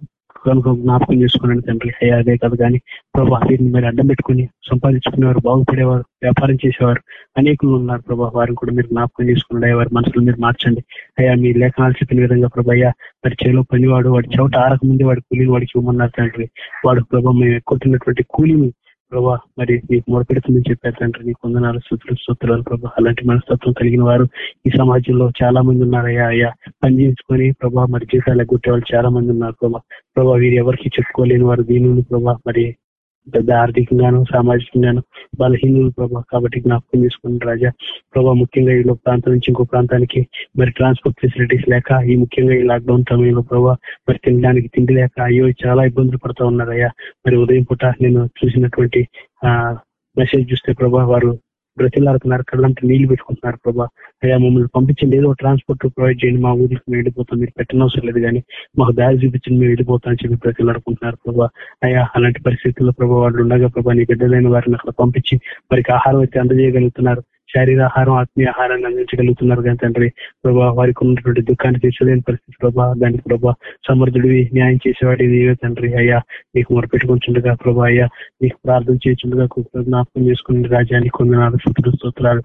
కనుక జ్ఞాపకం చేసుకోండి తండ్రి అయ్యా అదే కదా కానీ ప్రభా వీటిని మరి అడ్డం పెట్టుకుని సంపాదించుకునేవారు బాగుపడేవారు వ్యాపారం చేసేవారు అనేకులు ఉన్నారు ప్రభా. వారిని కూడా మీరు జ్ఞాపకం చేసుకున్నాడు వారి మనసులు మీరు మార్చండి. అయ్యా మీ లేఖనాలు చెప్పిన విధంగా ప్రభా అయ్యా మరి చేలో పనివాడు వాడి చెవట ఆరకముందే వాడి కూలీని వాడికి ఇవ్వమన్నారు తండ్రి. వాడు ప్రభా మేము ఎక్కుతున్నటువంటి కూలీని ప్రభా మరి మీకు మొరపెడుతుందని చెప్పారు తండ్రి నీకు వందనాలు సూత్రులు సూత్రాలు ప్రభా అలాంటి మనస్తత్వం కలిగిన వారు ఈ సమాజంలో చాలా మంది ఉన్నారయ్యా అయ్యా పని చేసుకొని ప్రభా మరి జీతాలు గుట్టే వాళ్ళు చాలా మంది ఉన్నారు ప్రభా. ప్రభా వీరు ఎవరికి చెప్పుకోలేని వారు దీనిని ప్రభా మరి పెద్ద ఆర్థికంగాను సామాజికంగాను బలహీనులు ప్రభా. కాబట్టి జ్ఞాపకం చేసుకుని రాజా. ప్రభా ముఖ్యంగా ఈ ప్రాంతం నుంచి ఇంకో ప్రాంతానికి మరి ట్రాన్స్పోర్ట్ ఫెసిలిటీస్ లేక ఈ ముఖ్యంగా ఈ లాక్డౌన్ సమయంలో ప్రభా మరి తినడానికి తిండి లేక అయ్యో చాలా ఇబ్బందులు పడుతూ ఉన్నారయ్యా. మరి ఉదయం పూట నేను చూసినటువంటి ఆ మెసేజ్ చూస్తే ప్రభా వారు బ్రతిలాడుతున్నారు కళ్ళంతా నీళ్ళు పెట్టుకుంటున్నారు ప్రభా. అయ్యా మమ్మల్ని పంపించండి. ఏదో ట్రాన్స్పోర్ట్ ప్రొవైడ్ చేయండి. మా ఊరికి మేము వెళ్ళిపోతాం. మీరు పెట్టనవసరం లేదు కానీ మాకు దారి చూపించండి. మేము వెళ్ళిపోతాం అని చెప్పి బ్రతిలాడుకుంటున్నారు ప్రభా. అయ్యా అలాంటి పరిస్థితుల్లో ప్రభా వాళ్ళు ఉండగా ప్రభా నీ బిడ్డలైన వారిని అక్కడ పంపించి వారికి ఆహారం అయితే అందజేయగలుగుతున్నారు. శారీర ఆత్మీయాహారాన్ని ఆత్మీయ అందించగలుగుతున్నారు కానీ తండ్రి. ప్రభా వారికి ఉన్నటువంటి దుఃఖాన్ని తీర్చలేని పరిస్థితి ప్రభా దానికి ప్రభా సమర్థుడివి న్యాయం చేసేవాడి నీవే తండ్రి. అయ్యా నీకు మొరపెట్టుకుంటుండగా ప్రభా అయ్యా నీకు ప్రార్థన చేస్తుండగా జ్ఞాపకం చేసుకుని రాజ్యానికి కొందనాలు శుద్ధులు స్తోత్రాలు.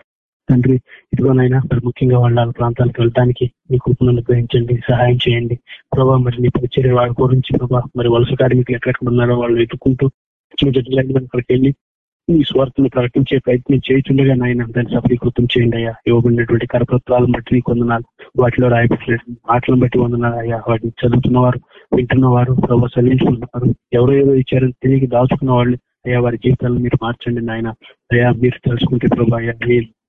తండ్రి ఇదిగోనైనా మరి ముఖ్యంగా వాళ్ళ ప్రాంతాలకు వెళ్ళడానికి మీ కృపను అనుగ్రహించండి సహాయం చేయండి. ప్రభా మరి నీ పరిచర్య వాడి గురించి ప్రభా మరి వలస కార్మికులు ఎక్కడెక్కడ ఉన్నారో వాళ్ళు వెతుక్కుంటూ చిన్న జడ్జిలైన అక్కడికి వెళ్ళి ఈ స్వార్థను ప్రకటించే ప్రయత్నం చేయుచుండగా నాయన దాన్ని సఫలీకృతం చేయండి అయ్యా. ఇవ్వబడినటువంటి కరపత్రాలను బట్టి నీకు వందనాలు వాటిలో రాయబెట్టిన మాటలను బట్టి వందనాలు అయ్యా. వాటిని చదువుతున్నవారు వింటున్నవారు ప్రభావ చదివించుకుంటున్నారు ఎవరో ఇచ్చారని తిరిగి దాచుకున్న వాళ్ళు అయ్యా వారి జీవితాలను మీరు మార్చండి నాయన. అయ్యా మీరు తెలుసుకుంటే ప్రభా అయ్యా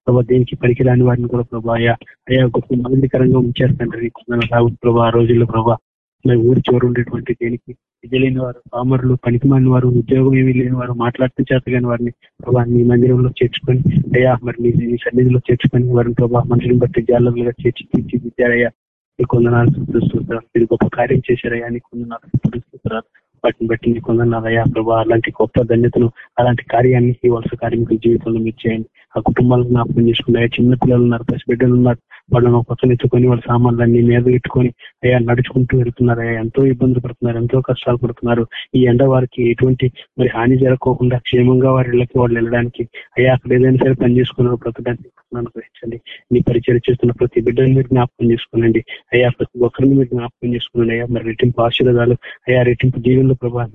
ప్రభా దేనికి పనికిరాని వారిని కూడా ప్రభా అయ్యా. అయ్యా గొప్ప ఆనందకరంగా ఉంచారు తండ్రి. రావు ప్రభా ఆ రోజుల్లో ప్రభా. నా ఊరి చోరు ఉండేటువంటి దేనికి విద్య వారు పామరులు పనికిమాలిన వారు ఉద్యోగం ఏమీ లేని వారు మాట్లాడితే చేతగాని వారిని ప్రభా నీ మందిరంలో చేర్చుకొని అయ్యా మరి నీ సన్నిధిలో చేర్చుకొని వారిని ప్రభా మనుషులను బట్టి జాలలుగా చేర్చి తీర్చి విద్యారయ్యా నీ కొందనాలు చూపిస్తున్నారు మీరు గొప్ప కార్యం చేశారయ్యా నీ కొందనాలు చూపిస్తున్నారు వాటిని బట్టి నీ కొందనాలయ్యా ప్రభా అలాంటి గొప్ప ధన్యతను అలాంటి కార్యాన్ని ఈ వలస కార్మికుల జీవితంలో మీరు చేయండి. ఆ కుటుంబాలను జ్ఞాపకం చేసుకున్నాయి చిన్న పిల్లలు ఉన్నారు పసిబిడ్డలు ఉన్నారు వాళ్ళను పక్కన ఎత్తుకొని వాళ్ళ సామాన్లన్నీ మీద పెట్టుకొని అయ్యా నడుచుకుంటూ వెళ్తున్నారు అయ్యా ఎంతో ఇబ్బందులు పడుతున్నారు ఎంతో కష్టాలు పడుతున్నారు. ఈ ఎండ వారికి ఎటువంటి మరి హాని జరగకోకుండా క్షేమంగా వారి ఇళ్ళకి వాళ్ళు వెళ్ళడానికి అయ్యా అక్కడ ఏదైనా సరే పని చేసుకున్నారు బ్రతకడానికి అనుగ్రహించండి. నీ పరిచయం చేస్తున్న ప్రతి బిడ్డని మీరు జ్ఞాపకం చేసుకోనండి. అయ్యా ప్రతి ఒక్కరిని మీరు జ్ఞాపకం చేసుకోండి అయ్యా మరి రెట్టింపు ఆశీర్వాదాలు అయ్యా రెట్టింపు జీవనంలో ప్రభా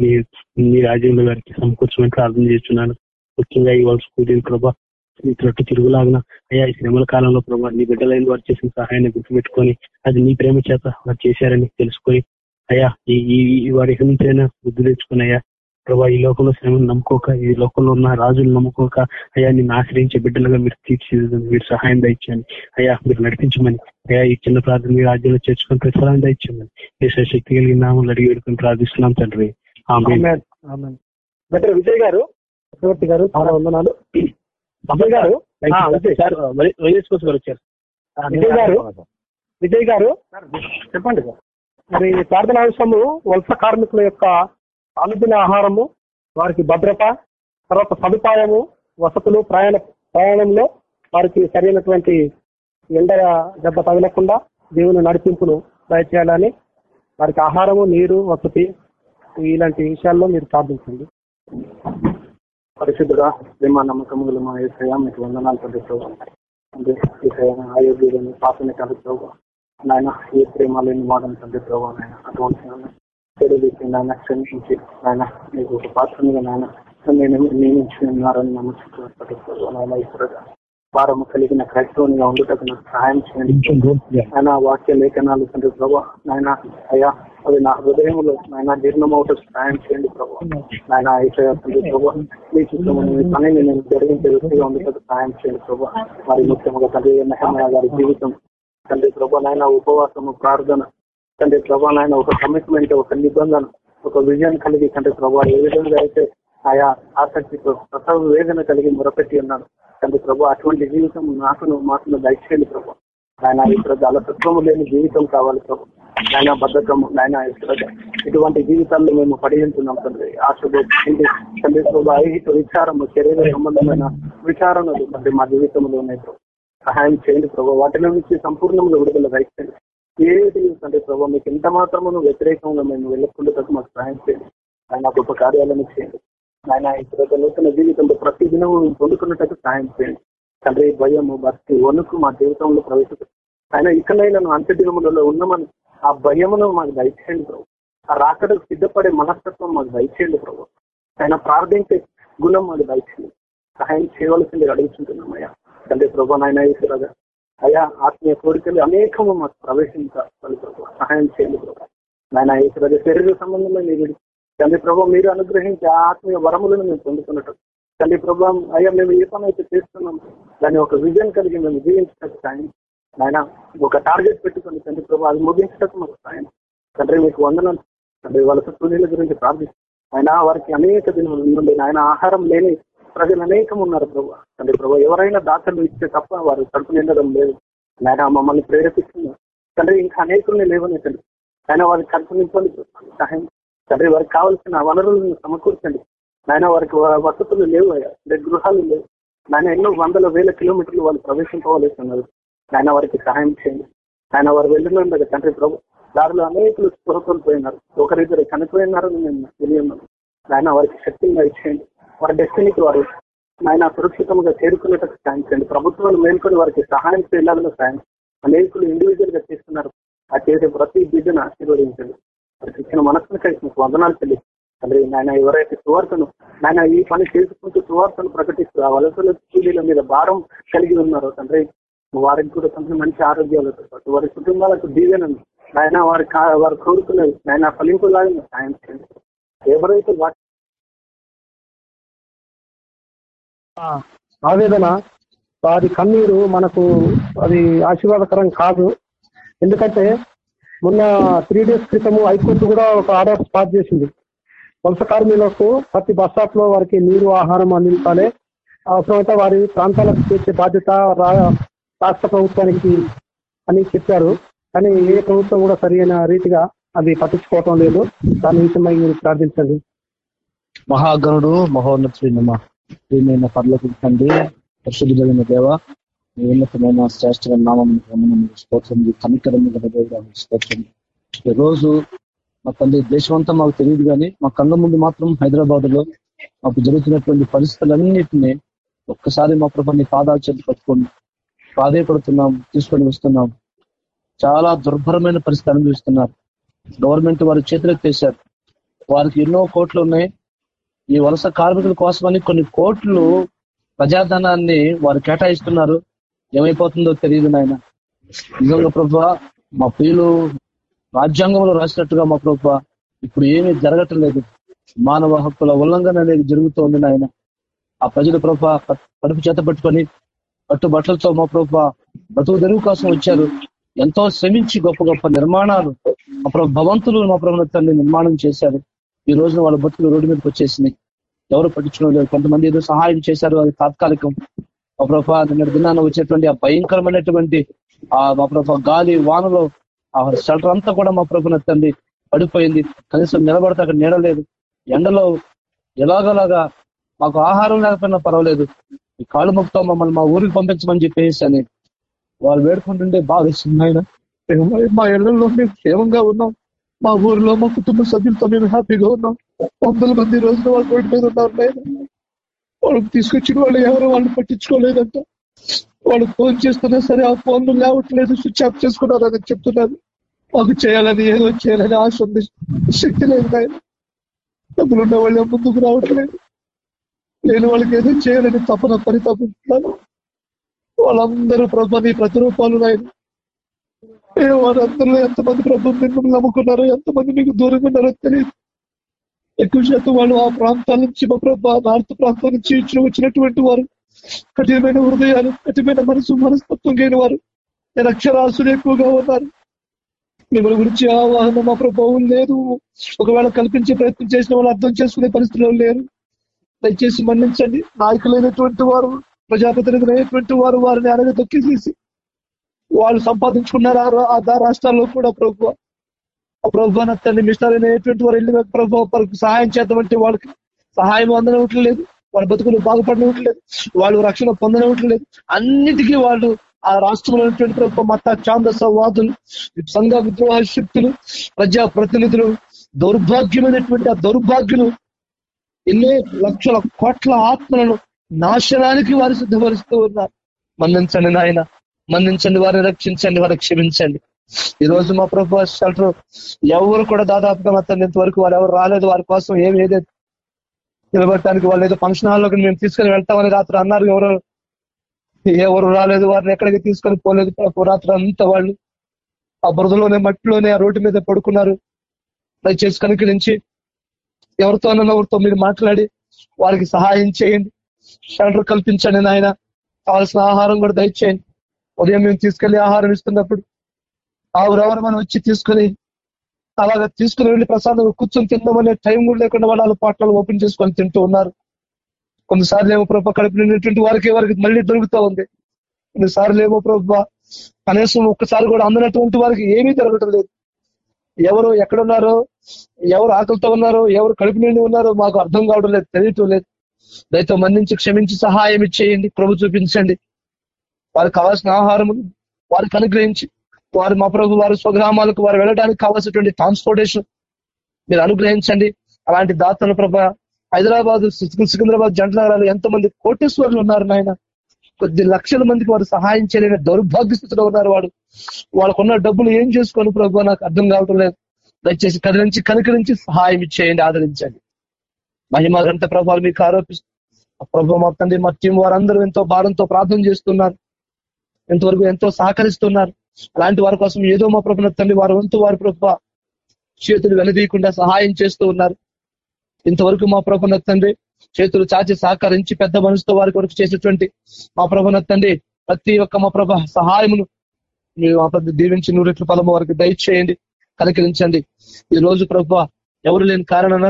మీ రాజ్యంలో వారికి సమకూర్చమని ప్రార్థన చేస్తున్నాను. ముఖ్యంగా ఈ వాళ్ళ స్కూల్ ప్రభా నీ త్రొట్టు తిరుగులాగిన అయ్యా ఈ శ్రమల కాలంలో ప్రభావ నీ బిడ్డలైన వారు చేసిన సహాయాన్ని గుర్తుపెట్టుకొని అది నీ ప్రేమ చేత వారు చేశారని తెలుసుకొని అయ్యా ఈ వారి నుంచైనా బుద్ధి తెచ్చుకుని అయ్యా ప్రభా ఈ లోకంలో శ్రమను నమ్ముకోక ఈ లోకంలో ఉన్న రాజులు నమ్ముకోక అయ్యా నిన్ను ఆశ్రయించే బిడ్డలుగా మీరు తీర్చిదిద్దండి మీరు సహాయం దయచండి అయ్యా మీరు నడిపించమని అయ్యా ఈ చిన్న ప్రార్థన మీ రాజ్యంలో చేర్చుకొని ప్రతిఫలం దయచమని ఏ శక్తి కలిగిన నామలు అడిగి పెట్టుకుని ప్రార్థిస్తున్నాం తండ్రి. ఆమె విజయ్ గారు చక్రవర్తి గారు చాలా వందనాలు. విజయ్ గారు? వైఎస్ కోసం గారు వచ్చారు. విజయ్ గారు? విజయ్ గారు? చెప్పండి. సార్. మరి ప్రార్థన అంశము వలస కార్మికుల యొక్క అనుదిన ఆహారము వారికి భద్రత తర్వాత సదుపాయము వసతులు ప్రయాణ ప్రయాణంలో వారికి సరైనటువంటి ఎండ దెబ్బ తగలకుండా దేవుని నడిపింపును దయచేయాలని వారికి ఆహారము నీరు వసతి ఇలాంటి విషయాల్లో మీరు ప్రార్థించండి. పరిశుద్ధుడా ప్రేమ నమ్మకములు మా ఏసయ మీకు వందనాలు తండ్రి ప్రభు. అంటే ఏసయ ఆయోగ్యులను పాపని తండ్రి నాయన ఏ ప్రేమ లేని వాడని తండ్రి ప్రభు నాయన. అటువంటి క్షమించి. నాయన మీకు ఒక పాత్రగా నాయన. నేను నియమించున్నారని తండ్రి నాయన ఇప్పుడుగా వారము కలిగిన క్రైస్తవునిగా ఉండుటకు నాకు సహాయం చేయండి. ఆయన వాక్య లేఖనాలు తండ్రి ప్రభా నాయన అయ్యా అది నా హృదయంలో నాయన జీర్ణమవుట సాయం చేయండి ప్రభు. నాయన అయితే తండ్రి మీ చిత్తము మీ పనిని నేను జరిగించే వ్యక్తిగా ఉండేటట్టు సాయం చేయండి ప్రభు. మరి ముఖ్యంగా తండ్రి మెహమయ్య గారి జీవితం. తండ్రి ప్రభు నాయన ఉపవాసము ప్రార్థన. తండ్రి ప్రభా నాయన ఒక కమిట్మెంట్ ఒక నిబంధన ఒక విజయం కలిగి తండ్రి ప్రభు ఏ విధంగా అయితే ఆయా ఆసక్తితో ప్రసవ వేదన కలిగి మొరపెట్టి ఉన్నాను. తండ్రి ప్రభు అటువంటి జీవితం నాకును మాకును దయచేయండి ప్రభు. ఆయన ఇక్కడ అలసత్వము లేని జీవితం కావాలి ప్రభు. నాయన బద్ధకము నాయన ఇటువంటి జీవితాల్లో మేము పడియంటున్నాం తండ్రి. తండ్రి ప్రభు ఐహిక విచారము శరీర సంబంధమైన విచారణలు తండ్రి మా జీవితంలో ఉన్నాయి సహాయం చేయండి ప్రభావ వాటిలో నుంచి సంపూర్ణంగా విడుదల దయచేయండి. ఏది తండ్రి ప్రభావ మీకు ఎంత మాత్రమును వ్యతిరేకంగా మేము వెళ్ళకుండా మాకు సహాయం చేయండి. ఆయన గొప్ప కార్యాలను చేయండి. ఆయన ఇప్పుడు నూతన జీవితంలో ప్రతి దినం పొందుకున్నట్టు సహాయం చేయండి. తండ్రి భయము భక్తి వణుకు మా జీవితంలో ప్రవేశపెట్టి ఆయన ఇకనైనా అంత్య దినములలో ఉన్నామని ఆ భయమును మాకు దయచేయండి ప్రభు. ఆ రాకడకు సిద్ధపడే మనస్తత్వం మాకు దయచేయండి ప్రభు. ఆయన ప్రార్థించే గుణం మాకు దయచేయండి. సహాయం చేయవలసింది అడుగుతుంటున్నాం అయ్యా. తండ్రి ప్రభు నాయన ఈశ్వరగా అయ్యా ఆత్మీయ కోరికలు అనేకము మాకు ప్రవేశించాలి ప్రభు. సహాయం చేయండి ప్రభు. నాయన ఈశ్వరగా శరీర సంబంధంలో మీరు తండ్రి ప్రభు మీరు అనుగ్రహించే ఆత్మీయ వరములను మేము పొందుకున్నట్టు. తండ్రి ప్రభు అయ్యా మేము ఏ పని అయితే చేస్తున్నాం దాన్ని ఒక విజయం కలిగి మేము జీవించడానికి సాయం ఆయన ఒక టార్గెట్ పెట్టుకుని తండ్రి ప్రభు అది ముగించటకు మాకు ఆయన తండ్రి మీకు వందనం. తండ్రి వలస కూలీల గురించి ప్రార్థిస్తాం ఆయన వారికి అనేక దినములు నుండి ఆయన ఆహారం లేని ప్రజలు అనేకం ఉన్నారు ప్రభు. తండ్రి ప్రభు ఎవరైనా దాతలు ఇస్తే తప్ప వారు కడుపు నిండడం లేదు. ఆయన మమ్మల్ని ప్రేరేపిస్తున్నారు. తండ్రి ఇంకా అనేకుల్ని లేవని తండ్రి. ఆయన వారికి కడుపు నింపండి సహాయం. తండ్రి వారికి కావాల్సిన వనరులను సమకూర్చండి. నాయన వారికి వసతులు లేవు అయ్యా. అంటే గృహాలు లేవు. నాయన ఎన్నో వందల వేల కిలోమీటర్లు వాళ్ళు ప్రవేశించవలసి ఉన్నారు. ఆయన వారికి సహాయం చేయండి. ఆయన వారు వెళ్ళినందుకు తండ్రి ప్రభు దారిలో అనేకులు స్పృహకొని పోయినారు. ఒకరిద్దరు చనిపోయినారని నేను తెలియన్నాను ఆయన వారికి శక్తిని ఇచ్చేయండి. వారి డెస్టినీకి వారు ఆయన సురక్షితంగా చేరుకునేటట్టు సాయం చేయండి. ప్రభుత్వాలు మేల్కొని వారికి సహాయం చేయాలని సాయం అనేకులు ఇండివిజువల్గా చేస్తున్నారు. ఆ చేసే ప్రతి బిడ్డను ఆశీర్వదించండి. వారికి ఇచ్చిన మనస్సును కలిసి మీకు వందనాలు తెలియదు తండ్రి నాయన ఎవరైతే సువార్తను నాయన ఈ పని చేసుకుంటూ సువార్తను ప్రకటిస్తూ ఆ వలసల కూలీల మీద భారం కలిగి ఉన్నారు తండ్రి వారికి కూడా కొంచెం మంచి ఆరోగ్యాలతో పాటు వారి కుటుంబాలకు దీవెనను ఆయన వారి కా- వారు కోరుకున్నది నాయన ఫలింపులాగా సాయం చేయండి. ఎవరైతే వాటి ఆవేదన వారి కన్నీరు మనకు అది ఆశీర్వాదకరం కాదు. ఎందుకంటే మొన్న త్రీ డేస్ క్రితము హైకోర్టు కూడా ఒక ఆర్డర్ పాస్ చేసింది. వలస కార్మికులకు ప్రతి బస్ స్టాప్లో వారికి నీరు ఆహారం అందించాలి. అవసరమైతే వారి ప్రాంతాలకు చేర్చే బాధ్యత రాష్ట్ర ప్రభుత్వానికి అని చెప్పారు. కానీ ఏ ప్రభుత్వం కూడా సరైన రీతిగా అది పట్టించుకోవటం లేదు. దాని విషయమై మీరు ప్రార్థించండి. మహాగణుడు మహోన్నతుడైన ప్రియమైన పర్లకు తండ్రి పరిశుద్ధులైన దేవ మీ ఉన్నతమైన శ్రేష్టమైన నామం స్తోత్రం కనికరం స్తోత్రం ఈ రోజు మా తండ్రి దేశం అంతా మాకు తెలియదు కానీ మా కళ్ళ ముందు మాత్రం హైదరాబాద్లో మాకు జరుగుతున్నటువంటి పరిస్థితులన్నింటినీ ఒక్కసారి మా ప్రభాన్ని పాదాలు చేతి పట్టుకొని ప్రాధేయపడుతున్నాం తీసుకొని వస్తున్నాం. చాలా దుర్భరమైన పరిస్థితి అనుభవిస్తున్నారు. గవర్నమెంట్ వారి చేతులకు తీశారు. వారికి ఎన్నో కోట్లు ఉన్నాయి. ఈ వలస కార్మికుల కోసమని కొన్ని కోట్లు ప్రజాధనాన్ని వారు కేటాయిస్తున్నారు. ఏమైపోతుందో తెలియదు నాయన. నిజంగా ప్రభా మా ప్రియులు రాజ్యాంగంలో రాసినట్టుగా మా ప్రభా ఇప్పుడు ఏమీ జరగటం లేదు. మానవ హక్కుల ఉల్లంఘన అనేది జరుగుతోంది నాయన. ఆ ప్రజలు ప్రభా కడుపు చేత పట్టుకొని పట్టు బట్టలతో మా ప్రభా బతుకు తెరువు కోసం వచ్చారు. ఎంతో శ్రమించి గొప్ప గొప్ప నిర్మాణాలు మా ప్రభు భవంతులు మా ప్రభుత్వాన్ని నిర్మాణం చేశారు. ఈ రోజున వాళ్ళ బతుకులు రోడ్డు మీదకి వచ్చేసినాయి. ఎవరు పట్టించడం లేదు కొంతమంది ఏదో సహాయం చేశారు. అది తాత్కాలికం. మా ప్రభా దినాన వచ్చేటువంటి ఆ భయంకరమైనటువంటి ఆ మా ప్రభా గాలి వానలో ఆ షెల్టర్ అంతా కూడా మా ప్రభుత్వ తండ్రి పడిపోయింది. కనీసం నిలబడితే అక్కడ నీడలేదు ఎండలో ఎలాగలాగా మాకు ఆహారం లేకపోయినా పర్వాలేదు. ఈ కాళ్ళు మొక్కుతో మమ్మల్ని మా ఊరికి పంపించమని చెప్పేసి అని వాళ్ళు వేడుకుంటుంటే బాగా వేస్తుంది ఆయన మా ఇళ్ళలో మేము క్షేమంగా ఉన్నాం. మా ఊరిలో మా కుటుంబ సభ్యులతో మేము హ్యాపీగా ఉన్నాం. వందల మంది రోజులు వాళ్ళు వాళ్ళ రోడ్డు మీద ఉన్నారు వాళ్ళకి తీసుకొచ్చిన వాళ్ళు ఎవరు వాళ్ళు పట్టించుకోలేదంట. వాళ్ళు ఫోన్ చేస్తున్నా సరే ఆ ఫోన్లు లేవట్లేదు స్విచ్ ఆఫ్ చేసుకున్నారని చెప్తున్నారు. మాకు చేయాలని ఏదో చేయాలని ఆశ ఉంది. శక్తి లేదు ఆయన డబ్బులు ఉన్న వాళ్ళు ముందుకు రావట్లేదు. నేను వాళ్ళకి ఏదో చేయాలని తపన పరితపిస్తాను వాళ్ళందరూ ప్రభు నీ ప్రతిరూపాలు నాయన ఏ వారందరూ ఎంతమంది ప్రభు మిమ్మల్ని నమ్ముకున్నారో ఎంతమంది మీకు దూరంగా ఉన్నారో తెలియదు. ఎక్కువ శాతం వాళ్ళు ఆ ప్రాంతాల నుంచి మా ప్రభు నార్త్ ప్రాంతాల నుంచి ఇచ్చిన వచ్చినటువంటి వారు. కఠినమైన హృదయాలు కఠినమైన మనసు మనస్తత్వం లేని వారు. నిరక్షరాసులు ఎక్కువగా ఉన్నారు. మిమ్మల్ని గురించి ఆవాహన మా ప్రభావం లేదు. ఒకవేళ కల్పించే ప్రయత్నం చేసిన వాళ్ళు అర్థం చేసుకునే పరిస్థితిలో లేరు. దయచేసి మన్నించండి. నాయకులైనటువంటి వారు ప్రజాప్రతినిధులైనటువంటి వారు వారిని అనగా తొక్కేసేసి వాళ్ళు సంపాదించుకున్నారు ఆ రాష్ట్రాల్లో కూడా ప్రభు ఆ ప్రభు తల్లి మిస్టర్ అయినటువంటి వారు వెళ్ళి ప్రభు వారికి సహాయం చేద్దామంటే వాళ్ళకి సహాయం అందనివ్వట్లేదు వాళ్ళ బతుకులు బాగుపడనివ్వట్లేదు వాళ్ళు రక్షణ పొందనివ్వట్లేదు అన్నిటికీ వాళ్ళు ఆ రాష్ట్రంలో ఉన్నటువంటి ప్రభు మత ఛాందస వాదులు సంఘ విద్రోహ శక్తులు ప్రజా ప్రతినిధులు దౌర్భాగ్యమైనటువంటి ఆ దౌర్భాగ్యులు ఎన్నో లక్షల కోట్ల ఆత్మలను నాశనానికి వారు సిద్ధపరుస్తూ ఉన్నారు. మందించండి నాయన మందించండి వారిని రక్షించండి వారిని క్షమించండి. ఈ రోజు మా ప్రభు షెల్టర్ ఎవరు కూడా దాదాపుగా మొత్తం ఇంతవరకు వారు ఎవరు రాలేదు. వారి కోసం ఏమి ఏదైతే నిలబడటానికి వాళ్ళు ఏదో ఫంక్షన్ హాల్లోకి మేము తీసుకొని వెళ్తామని రాత్రి అన్నారు. ఎవరు ఎవరు రాలేదు. వారిని ఎక్కడికి తీసుకొని పోలేదు. రాత్రి అంతా వాళ్ళు ఆ బురదలోనే మట్టిలోనే ఆ రోడ్డు మీద పడుకున్నారు. దయచేసి కనుకరించి ఎవరితోనన్నా ఎవరితో మీరు మాట్లాడి వారికి సహాయం చేయండి. షెల్టర్ కల్పించండి నాయన. కావాల్సిన ఆహారం కూడా దయచేయండి. ఉదయం మేము తీసుకెళ్ళి ఆహారం ఇస్తున్నప్పుడు ఆవురెవరు మనం వచ్చి తీసుకుని అలాగా తీసుకుని వెళ్ళి ప్రసాదం కూర్చొని తిందామనే టైం కూడా లేకుండా వాళ్ళు పాటలు ఓపెన్ చేసుకొని తింటూ ఉన్నారు. కొన్నిసార్లు ఏమో ప్రభావ కడుపు నిండినటువంటి వారికి వారికి మళ్ళీ దొరుకుతూ ఉంది. కొన్నిసార్లు ఏమో ప్రభావ కనీసం ఒక్కసారి కూడా అందనటువంటి వారికి ఏమీ జరగటం లేదు. ఎవరు ఎక్కడున్నారు? ఎవరు ఆకలితో ఉన్నారో? ఎవరు కడుపు నిండి ఉన్నారో? మాకు అర్థం కావడం లేదు తెలియటం లేదు. దయతో మన్నించి క్షమించి సహాయం ఇచ్చేయండి ప్రభు చూపించండి. వారికి కావాల్సిన ఆహారం వారికి అనుగ్రహించి వారు మా ప్రభు వారి స్వగ్రామాలకు వారు వెళ్ళడానికి కావాల్సినటువంటి ట్రాన్స్పోర్టేషన్ మీరు అనుగ్రహించండి. అలాంటి దాతల ప్రభ హైదరాబాద్ సికింద్రాబాద్ జంట నగరాలు ఎంతమంది కోటేశ్వర్లు ఉన్నారు నాయన. కొద్ది లక్షల మందికి వారు సహాయం చేయలేని దౌర్భాగ్య స్థితిలో ఉన్నారు వాడు. వాళ్ళకున్న డబ్బులు ఏం చేసుకోను ప్రభు నాకు అర్థం కావటం లేదు. దయచేసి కదిలించి కనుకరించి సహాయం ఇచ్చేయండి ఆదరించండి. మహిమ గంట ప్రభావాలు మీకు ఆరోపిస్తూ ప్రభు మా తండ్రి మా టీం వారందరూ ఎంతో భారంతో ప్రార్థన చేస్తున్నారు. ఎంతవరకు ఎంతో సహకరిస్తున్నారు. అలాంటి వారి కోసం ఏదో మా ప్రభుత్వ తండ్రి వారి వంతు వారి ప్రభు చేతులు వెనదీయకుండా సహాయం చేస్తూ ఉన్నారు. ఇంతవరకు మా ప్రభుత్వ తండ్రి చేతులు చాచి సహకరించి పెద్ద మనసుతో వారి కొరకు చేసేటువంటి మా ప్రభు తండ్రి ప్రతి ఒక్క మా ప్రభ సహాయమును మీరు మా ప్రభు దీవించి నూరెట్లు ఫలము వారికి దయచేయండి కలకరించండి. ఈ రోజు ప్రభు ఎవరు లేని కారణాన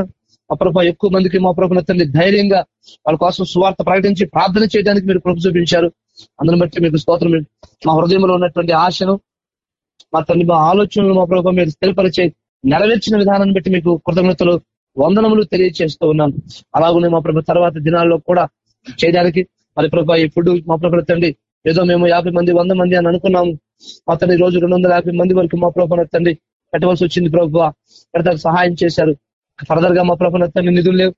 మా ప్రభ ఎక్కువ మందికి మా ప్రభు తండ్రి ధైర్యంగా వాళ్ళ కోసం సువార్త ప్రకటించి ప్రార్థన చేయడానికి మీరు ప్రభు చూపించారు. అందుని బట్టి మీకు స్తోత్రం. మా హృదయంలో ఉన్నటువంటి ఆశను మా తల్లి మా ఆలోచనలు మా ప్రభు మీరు స్థిరపరిచే నెరవేర్చిన విధానాన్ని బట్టి మీకు కృతజ్ఞతలు వందనములు తెలియజేస్తూ ఉన్నాను అలాగనే మా ప్రభు తర్వాత దినాల్లో కూడా చేయడానికి. మరి ప్రభా ఈ ఫుడ్ మా ప్రభు తండ్రి ఏదో మేము యాభై మంది వంద మంది అని అనుకున్నాము. మా తండ్రి రోజు రెండు వందల యాభై మంది వరకు మా ప్రభుత్వ తండ్రి పెట్టవలసి వచ్చింది ప్రభు. పెడతాకు సహాయం చేశారు. ఫర్దర్గా మా ప్రభుత్వ తండ్రి నిధులు లేవు.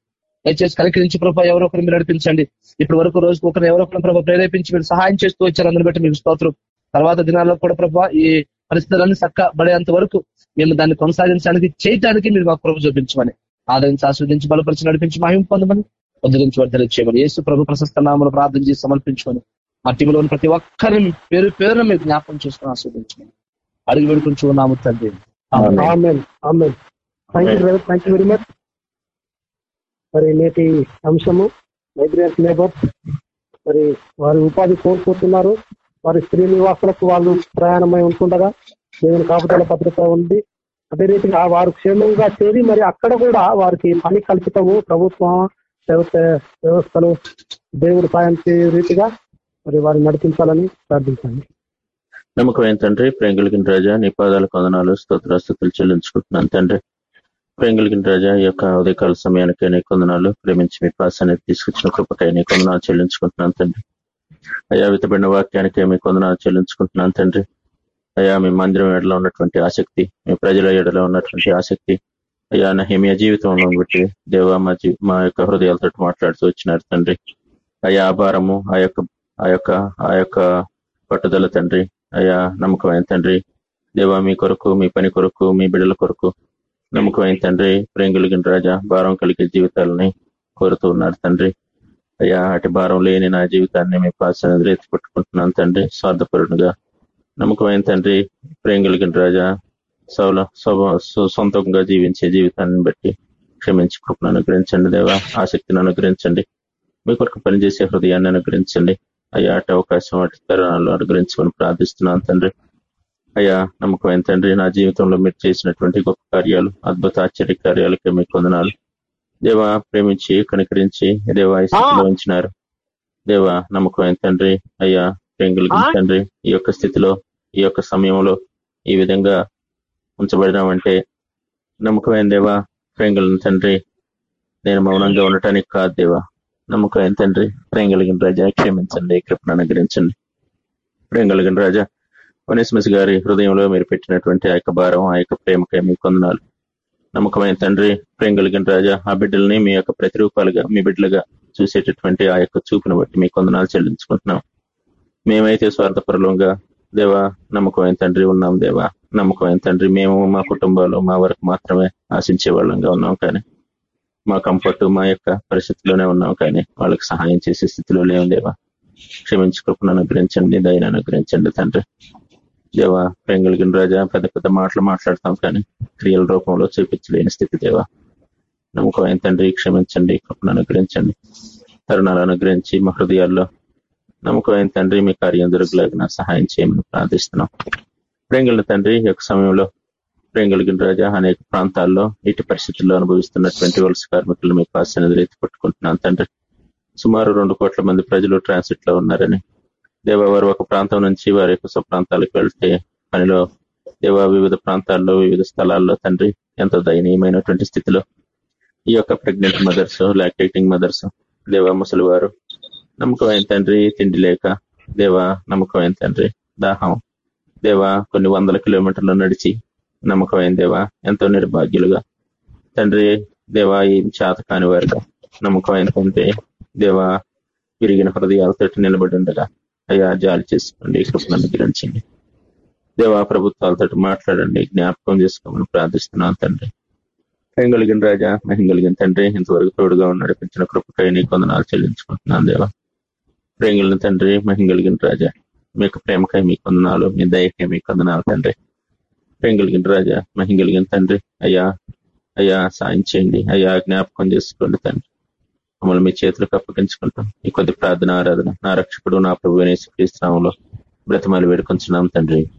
దయచేసి కలకరించి ప్రభావ ఎవరో ఒకరు మీరు నడిపించండి. ఇప్పటి వరకు రోజుకు ఒకరిని ఎవరో ఒకరిని ప్రభావ ప్రేరేపించి మీరు సహాయం చేస్తూ వచ్చారు. అందరిని బట్టి మీకు స్తోత్రం. తర్వాత దినాల్లో కూడా ప్రభావ ఈ పరిస్థితులన్నీ చక్కబడేంత వరకు మేము దాన్ని కొనసాగించడానికి చేయటానికి మీరు మాకు ప్రభు చూపించమని. ఆదరించి ఆస్వాదించి బలపరిచి నడిపించి మహిమ పొందమని ఉద్ధరించి వర్ధన చేయమని. యేసు ప్రభు ప్రశస్త నామను ప్రార్థన చేసి సమర్పించుకొని మా టీంలోని ప్రతి ఒక్కరిని పేరు పేరున మీరు జ్ఞాపకం చేసుకుని ఆస్వాదించమని అడిగి పెడుకుంటూ నాము తండ్రి. వెరీ మచ్ మరి నేటి అంశము మైగ్రేట్ లేబర్స్ మరి వారి ఉపాధి కోల్పోతున్నారు. వారి స్త్రీ నివాసులకు వాళ్ళు ప్రయాణమై ఉంటుండగా దేవుని కాపుదల భద్రత ఉంది. అదే రీతిగా వారు క్షేమంగా చేరి మరి అక్కడ కూడా వారికి పని కల్పితము ప్రభుత్వం వ్యవస్థలు దేవుడు సాయం చేయే రీతిగా మరి వారిని నడిపించాలని ప్రార్థించండి. నమ్మకం తండ్రి ప్రేమ రాజా నీ పాదాల కొందనాలు స్తోత్రస్తుతులు చెల్లించుకుంటున్నాను తండ్రి. ప్రేమ రాజా యొక్క ఉదయకాల సమయానికి నీ కొందనాలు ప్రేమించి మీ పాసాన్ని తీసుకొచ్చిన కృపకై నీ కొందనాలు చెల్లించుకుంటున్నాను తండ్రి. అయా వితబడిన వాక్యానికి మీ కొందనాలు చెల్లించుకుంటున్నాను తండ్రి. అయ్యా మీ మందిరం ఎడలో ఉన్నటువంటి ఆసక్తి మీ ప్రజల ఎడలో ఉన్నటువంటి ఆసక్తి. అయ్యా నా హిమియ జీవితంలో బట్టి దేవ మా జీ మా యొక్క హృదయాలతో మాట్లాడుతూ వచ్చినారు తండ్రి. అయ్యా ఆ భారము ఆ యొక్క ఆ యొక్క ఆ యొక్క పట్టుదల తండ్రి. అయ్యా నమ్మకమైన తండ్రి. దేవా మీ కొరకు మీ పని కొరకు మీ బిడ్డల కొరకు నమ్మకమైన తండ్రి. ప్రేమ కలిగిన రాజా భారం కలిగే జీవితాలని కోరుతూ ఉన్నారు తండ్రి. అయ్యా అటు భారం లేని నా జీవితాన్ని మీ పాసన ఎత్తిపెట్టుకుంటున్నాను తండ్రి. స్వార్థపరుడుగా నమ్మకమైన తండ్రి ప్రేమ కలిగిన రాజా సౌల సొంతంగా జీవించే జీవితాన్ని బట్టి క్షమించి కృపను అనుగ్రహించండి దేవా. ఆసక్తిని అనుగ్రహించండి. మీ కొరకు పనిచేసే హృదయాన్ని అనుగ్రహించండి. అయ్యా అటు అవకాశం అటు తరుణాలు అనుగ్రహించుకొని ప్రార్థిస్తున్నాను తండ్రి. అయ్యా నమ్మకమైన తండ్రి నా జీవితంలో మీరు చేసినటువంటి గొప్ప కార్యాలు అద్భుత ఆశ్చర్య కార్యాలకే మీకు వందనాలు దేవా ప్రేమించి కనికరించి దేవా ఉంచినారు. దేవా నమ్మకమైన తండ్రి అయ్యా ప్రేంగులు తండ్రి ఈ యొక్క స్థితిలో ఈ యొక్క సమయంలో ఈ విధంగా ఉంచబడినామంటే నమ్మకమైన దేవా ప్రేంగులను తండ్రి నేను మౌనంగా ఉండటానికి కాదు దేవా. నమ్మకమైన తండ్రి ప్రేమ కలిగిన రాజా క్షమించండి కృపను అనుగ్రహించండి. ప్రేమ కలిగిన రాజా వనేస్మస్ గారి హృదయంలో మీరు పెట్టినటువంటి ఆ యొక్క భారం ఆ యొక్క ప్రేమకై మీ కొందనాలు. నమ్మకమైన తండ్రి ప్రేమ కలిగిన రాజా ఆ బిడ్డల్ని మీ యొక్క ప్రతిరూపాలుగా మీ బిడ్డలుగా చూసేటటువంటి ఆ యొక్క చూపును బట్టి మీ కొందనాలు చెల్లించుకుంటున్నాం. మేమైతే స్వార్థపరులంగా దేవా నమ్మకమైన తండ్రి ఉన్నాం దేవా. నమ్మకమైన తండ్రి మేము మా కుటుంబాలు మా వరకు మాత్రమే ఆశించే వాళ్ళంగా ఉన్నాం కానీ మా కంఫర్ట్ మా యొక్క పరిస్థితిలోనే ఉన్నాం కానీ వాళ్ళకి సహాయం చేసే స్థితిలో లేవు దేవా. క్షమించుకోకుండా అనుగ్రహించండి దయను అనుగ్రహించండి తండ్రి. దేవా ప్రేంగలిగిన రాజా పెద్ద పెద్ద మాటలు మాట్లాడతాం కానీ క్రియల రూపంలో చూపించలేని స్థితి దేవా. నమ్మకం తండ్రి క్షమించండి కృపను అనుగ్రహించండి. తరుణాలు అనుగ్రహించి మా హృదయాల్లో నమ్మకమైన తండ్రి మీ కార్యం దొరకలేక సహాయం చేయమని ప్రార్థిస్తున్నాం. ప్రేంగుల తండ్రి ఈ యొక్క సమయంలో ప్రేంగులగిన రాజా అనేక ప్రాంతాల్లో ఇటు పరిస్థితుల్లో అనుభవిస్తున్నటువంటి వలస కార్మికులు మీకు ఆశనది రీతి పట్టుకుంటున్నాను. తండ్రి సుమారు రెండు కోట్ల మంది ప్రజలు ట్రాన్సిట్లో ఉన్నారని. దేవ వారు ఒక ప్రాంతం నుంచి వారి యొక్క స్వప్రాంతాలకు వెళ్తే పనిలో దేవ వివిధ ప్రాంతాల్లో వివిధ స్థలాల్లో తండ్రి ఎంతో దయనీయమైనటువంటి స్థితిలో ఈ యొక్క ప్రెగ్నెంట్ మదర్స్ లాక్టేటింగ్ మదర్స్ దేవ ముసలి వారు నమ్మకమైన తండ్రి? తిండి లేక. దేవా నమ్మకమైన తండ్రి? దాహం. దేవా కొన్ని వందల కిలోమీటర్లు నడిచి నమ్మకమైన దేవా? ఎంతో నిర్భాగ్యులుగా. తండ్రి దేవా ఈ చేత కాని వారుగా నమ్మకమైన తండ్రి? దేవా విరిగిన హృదయాలతో నిలబడి ఉండగా అయ్యా జాలి చేసుకోండి కృపను అనుగ్రహించండి దేవా ప్రభుత్వాలతో మాట్లాడండి జ్ఞాపకం చేసుకోమని ప్రార్థిస్తున్నాను తండ్రి. కలిగిన రాజా? మహింగలిగిన తండ్రి ఇంతవరకు తోడుగా నడిపించిన కృపకై నీ కొందనాలు చెల్లించుకుంటున్నాను దేవా. ప్రేంగులిన తండ్రి మహింగలిగిన రాజా. మీకు ప్రేమకై మీ కొందనాలు మీ దయకై మీ కొందనాలు తండ్రి. ప్రేంగులిగిన రాజా మహింగలిగిన తండ్రి. అయ్యా అయ్యా సాయం చేయండి. అయ్యా జ్ఞాపకం చేసుకోండి తండ్రి. మమ్మల్ని మీ చేతులకు అప్పగించుకుంటాం. ఈ కొద్ది ప్రార్థన ఆరాధన. నా రక్షకుడు నా ప్రభు క్రీస్తునామంలో బ్రతమాలి వేడుకొంచున్నాం తండ్రి.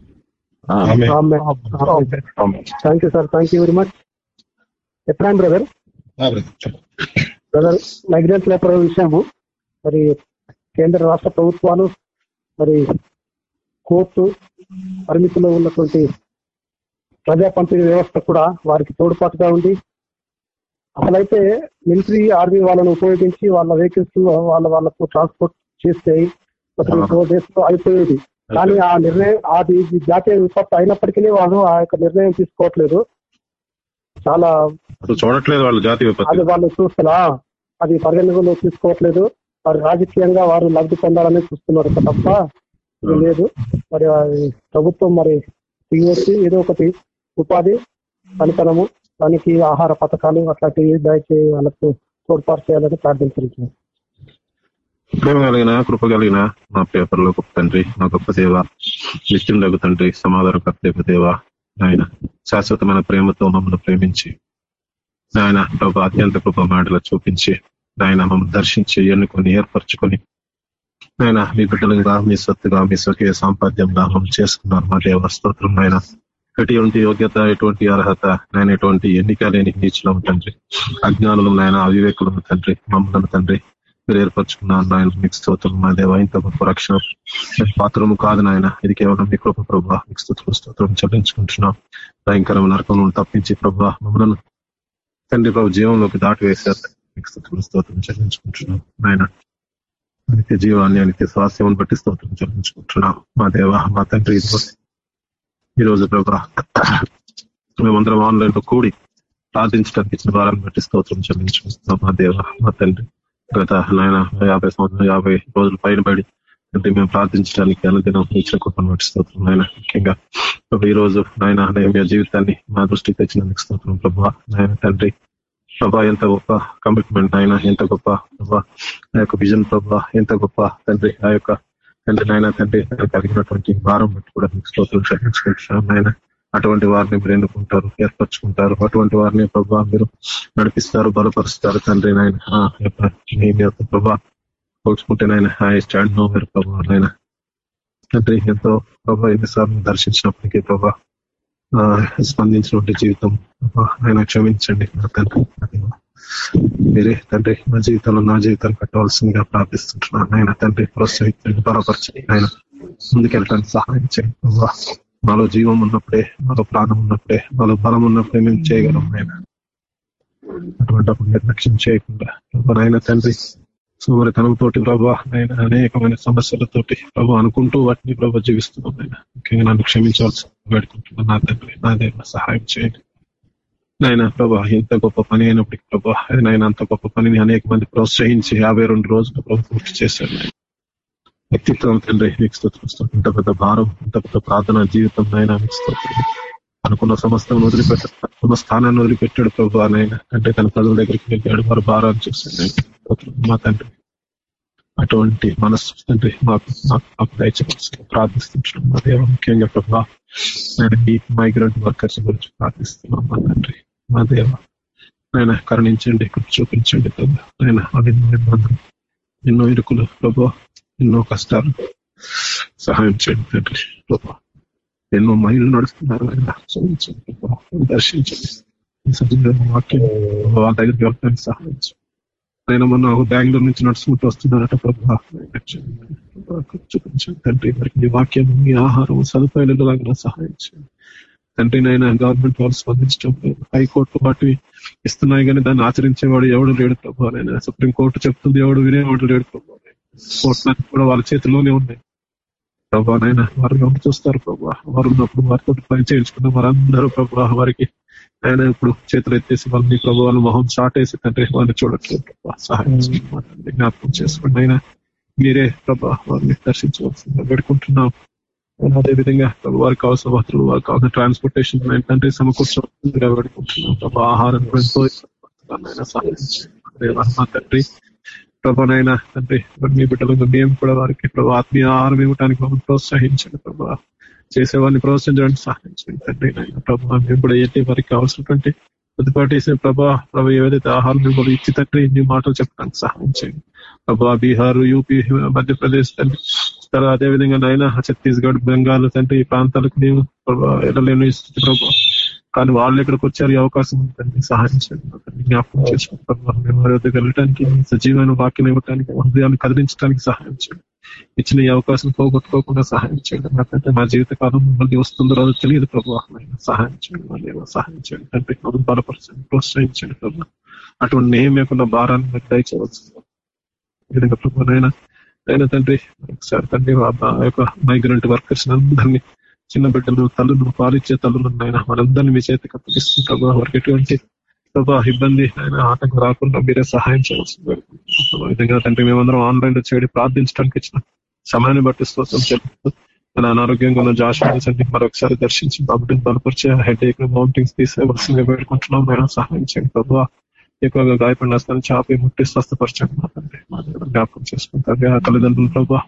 Thank you sir. Thank you very much. ఎప్పుడైనా బ్రదర్. బ్రదర్ మైగ్రెంట్ లేపర్ విషయము. మరి కేంద్ర రాష్ట్ర ప్రభుత్వాలు మరి కోర్టు పరిమితిలో ఉన్నటువంటి ప్రజా పంపిణీ వ్యవస్థ కూడా వారికి తోడ్పాటుగా ఉంది. అసలైతే మిలిటరీ ఆర్మీ వాళ్ళను ఉపయోగించి వాళ్ళ వెహికల్స్ వాళ్ళ వాళ్ళకు ట్రాన్స్పోర్ట్ చేస్తే ఫోర్ డేస్లో అయిపోయేది కానీ ఆ నిర్ణయం అది జాతీయ విపత్తు అయినప్పటికీ వాళ్ళు ఆ యొక్క నిర్ణయం తీసుకోవట్లేదు. చాలా చూడట్లేదు వాళ్ళు జాతీయ అది వాళ్ళు చూస్తున్నా అది పరిగణనలో తీసుకోవట్లేదు. వారు రాజకీయంగా వారు లబ్ధి పొందాలని చూస్తున్నారు తప్ప లేదు. మరి ప్రభుత్వం మరి దిగివచ్చి ఏదో ఒకటి ఉపాధి పనితనము దానికి ఆహార పథకాలు అట్లాంటివి దయచేసి వాళ్ళకు తోడ్పాటు చేయాలని ప్రార్థించారు ప్రేమ కలిగిన కృప కలిగిన నా పేపర్లో గొప్ప తండ్రి నా గొప్ప దేవ నిత్యుండగు తండ్రి సమాధానకర్త దేవ ఆయన శాశ్వతమైన ప్రేమతో మమ్మల్ని ప్రేమించి ఆయన ప్రభు అత్యంత కృప మాటలు చూపించి ఆయన మమ్మల్ని దర్శించి ఎన్నుకొని ఏర్పరచుకొని ఆయన మీ బిడ్డలుగా మీ సొత్తుగా మీ స్వకీయ సాంపాద్యంగా మమ్మల్ని చేసుకున్నారు. మా దేవ స్తోత్రం ఆయన ఎటువంటి యోగ్యత ఎటువంటి అర్హత నేను ఎటువంటి ఎన్నిక లేని నీచులం తండ్రి. అజ్ఞానులు నాయన అవివేకులం తండ్రి. మమ్మల్ని తండ్రి మీరు ఏర్పరచుకున్నాను నాయన మీకు స్తోత్రం మా దేవ. ఇంత గొప్ప రక్షణ. పాత్రము కాదు నాయన. ఇది కేవలం మీ కృప ప్రభావ మీకు స్తోత్రం స్తోత్రం చెల్లించుకుంటున్నాం. భయంకరమైన నరకం తప్పించి ప్రభావ మమ్మల్ని తండ్రి ప్రభు జీవంలోకి దాటి వేశారు మీకు స్థుతులు స్తోత్రం చెల్లించుకుంటున్నాం. ఆయన నిత్య జీవాన్ని నిత్య స్వాస్థ్యం బట్టి స్తోత్రం చెల్లించుకుంటున్నాం. మా దేవ మా తండ్రి ఈ రోజు ప్రభా మేమందరం ఆన్లైన్లో కూడి ప్రార్థించడానికి ఇచ్చిన వారాన్ని బట్టి స్తోత్రం చెల్లించుకుంటున్నాం. మా దేవ మా తండ్రి గత నాయన యాభై సంవత్సరం యాభై రోజులు పైన పడి అంటే మేము ప్రార్థించడానికి అనుదినం ఇచ్చిన కుటుంబం బట్టి స్తోత్రం. నాయన ముఖ్యంగా ఈ రోజు నాయన మీ జీవితాన్ని మా దృష్టికి తెచ్చినందుకు స్తోత్రం ప్రభా. నాయన తండ్రి ప్రభా ఎంత గొప్ప కమిట్మెంట్ ఆయన ఎంత గొప్ప ప్రభా ఆ యొక్క విజన్ ప్రభా ఎంత గొప్ప తండ్రి ఆ యొక్క తండ్రి నాయన తండ్రి కలిగినటువంటి భారం బట్టి కూడా మీకు స్తోత్రం క్షమించుకుంటున్నాం ఆయన అటువంటి వారిని మీరు ఎన్నుకుంటారు ఏర్పరచుకుంటారు. అటువంటి వారిని ప్రభా మీరు నడిపిస్తారు బలపరుస్తారు తండ్రి నాయన. యొక్క ప్రభా పోల్చుకుంటే నాయన హాయ్ స్టాండ్ నో మీరు ప్రభా నాయన. తండ్రి ఎంతో ప్రభా ఎన్నిసార్లు దర్శించినప్పటికీ ప్రభా స్పందించినటువంటి జీవితం. ఆయన క్షమించండి నా తండ్రి. మీరే తండ్రి నా జీవితంలో నా జీవితాన్ని కట్టవలసిందిగా ప్రార్థిస్తుంటున్నాను. ఆయన తండ్రి ప్రోత్సహించండి బలపరచండి ఆయన ముందుకెళ్ళటానికి సహాయం చేయండి. మాలో జీవం ఉన్నప్పుడే మాలో ప్రాణం ఉన్నప్పుడే మాలో బలం ఉన్నప్పుడే మేము చేయగలం ఆయన. అటువంటి నిర్లక్ష్యం చేయకుండా ఆయన తండ్రి సోమరితనంతో ప్రభా నేను అనేకమైన సమస్యలతోటి ప్రభు అనుకుంటూ వాటిని ప్రభు జీవిస్తున్నాం నేను ముఖ్యంగా నన్ను క్షమించాల్సి వేడుకుంటున్నాను నా తండ్రి నా దేవ సహాయం చేయండి. నాయన ప్రభా ఎంత గొప్ప పని అయినప్పటికీ ప్రభా నాయన అంత గొప్ప పనిని అనేక మంది ప్రోత్సహించి యాభై రెండు రోజులు ప్రభు పూర్తి చేశాడు వ్యక్తిత్వం తండ్రి మీకు స్తోత్రం ఇంత పెద్ద భారం ఇంత పెద్ద ప్రార్థన జీవితం నాయన మీకు స్తోత్రం. అనుకున్న సమస్తం వదిలిపెట్టాడు తమ స్థానాన్ని వదిలిపెట్టాడు ప్రభు నాయన. అంటే తన ప్రజల దగ్గరికి వెళ్ళాడు వారు భారాన్ని చూశాడు మా తండ్రి అటువంటి మనస్సు తండ్రి మాకు మాకు దయచేసి ప్రార్థిస్తున్నాం. మా దేవ ముఖ్యంగా ప్రభా నేను ఈ మైగ్రెంట్ వర్కర్స్ గురించి ప్రార్థిస్తున్నాం మా తండ్రి. మా దేవ ఆయన కరుణించండి కృప చూపించండి ప్రభా. ఆయన ఎన్నో ఇబ్బందులు ఎన్నో ఇరుకులు ప్రభా ఎన్నో కష్టాలు సహాయం చేయండి తండ్రి ప్రభా. ఎన్నో మైళ్ళు నడుస్తున్నారు ఆయన దర్శించండి. ఈ సజీవమైన వాక్యం వాళ్ళ దగ్గరికి వెళ్ళడానికి సహాయం చేయండి. నేను మొన్న బెంగళూరు నుంచి నడుచుకుంటూ వస్తున్నారట ప్రభా. చూపించండి తండ్రి మరి మీ వాక్యం మీ ఆహారం సదుపాయాలు లాగా సహాయం చేయండి తండ్రి నైనా గవర్నమెంట్ వాళ్ళు స్పందించడం హైకోర్టు వాటి ఇస్తున్నాయి కానీ దాన్ని ఆచరించేవాడు ఎవడు లేడు ప్రభావ నేను సుప్రీం కోర్టు చెప్తుంది ఎవడు వినేవాడు లేడు ప్రభా కోర్టులన్నీ కూడా వాళ్ళ చేతిలోనే ఉన్నాయి. ప్రభా నైనా వారు ఎవరు చూస్తారు ప్రభా? వారు ఉన్నప్పుడు వారితో పని చేయించుకున్న వారందరూ ప్రభా వారికి ఆయన ఇప్పుడు చేతులు ఎత్తేసి వాళ్ళని ప్రభు వాళ్ళ మొహం చాట్ వేసి తండ్రి వారిని చూడట్లేదు సహాయం జ్ఞాపకం చేసుకోండి అయినా మీరే ప్రభా వారిని దర్శించవలసిందిగా వేడుకుంటున్నాం అయినా అదే విధంగా ప్రభు వారికి కావాల్సిన వస్తువులు వారికి కావాల్సిన ట్రాన్స్పోర్టేషన్ తండ్రి సమకూర్చవలసిందిగా వేడుకుంటున్నాం ప్రభా ఆహారం ఎంతో తండ్రి ప్రభానైనా తండ్రి మీ బిడ్డలు మేము కూడా వారికి ప్రభు ఆత్మీయ ఆహారం ఇవ్వడానికి మమ్మల్ని ప్రోత్సహించండి ప్రభా చేసేవారిని ప్రోత్సహించడానికి సహాయం చేయండి ప్రభావ నాయన ప్రభా మేము కూడా ఏంటి వారికి కావాల్సినటువంటి కొద్దిపాటు వేసిన ప్రభా ప్రభా ఏదైతే ఆహారం కూడా ఇచ్చి తండ్రి ఇన్ని మాటలు చెప్పడానికి సహాయం చేయండి ప్రభా బీహార్ యూపీ మధ్యప్రదేశ్ తండ్రి తర్వాత అదే విధంగా నాయన ఛత్తీస్గఢ్ బెంగాల్ తండ్రి ఈ ప్రాంతాలకు మేము ప్రభా వెళ్ళలేని స్థితి ప్రభావ కానీ వాళ్ళు ఇక్కడికి వచ్చారు అవకాశం ఉంది సహాయించండి సహాయం చేయండి జ్ఞాపకం చేసుకుంటారు మేము వారి వద్దకు వెళ్ళటానికి సజీవమైన వాక్యం ఇవ్వటానికి హృదయాన్ని కదిలించడానికి సహాయం చేయండి ఇచ్చిన ఈ అవకాశం పోగొట్టుకోకుండా సహాయం చేయండి నాకంటే మా జీవిత కాలం మళ్ళీ వస్తుందో రాదో తెలియదు ప్రభు. సహాయం చేయండి మళ్ళీ సహాయం చేయండి తండ్రి మమ్మల్ని బలపరచండి. ప్రోత్సహించండి ప్రభు. అటువంటి నేమేకున్న భారాన్ని మీరు దయచేయవచ్చు విధంగా ప్రభు నైనా అయినా తండ్రి ఒకసారి తండ్రి ఆ యొక్క మైగ్రెంట్ వర్కర్స్ అందరినీ చిన్న బిడ్డలు తల్లులు పాలిచ్చే తల్లులు ఆయన మనందరినీ మీ చేతికి అప్పగిస్తుంది ప్రభా వారికి ఎటువంటి ప్రభా ఇబ్బంది ఆయన ఆటంకం రాకుండా మీరే సహాయం చేయవలసింది విధంగా తండ్రి మేమందరం ఆన్లైన్లో చేయడం ప్రార్థించడానికి ఇచ్చిన సమయాన్ని బట్టి స్తోత్రం చెల్లిస్తూ మన అనారోగ్యంగా ఉన్న జాషండి మరొకసారి దర్శించి బాబుని బలపరిచే హెడ్ ఏక్ మౌంటింగ్స్ తీసేవలసిందిగా వేడుకుంటున్నాం. మేడం సహాయం చేయండి ప్రభావ ఎక్కువగా గాయపడిన స్థానం చాపి ముట్టి స్వస్థపరచండి మా తండ్రి మా జ్ఞాపకం చేసుకుంటారు తల్లిదండ్రులు ప్రభావ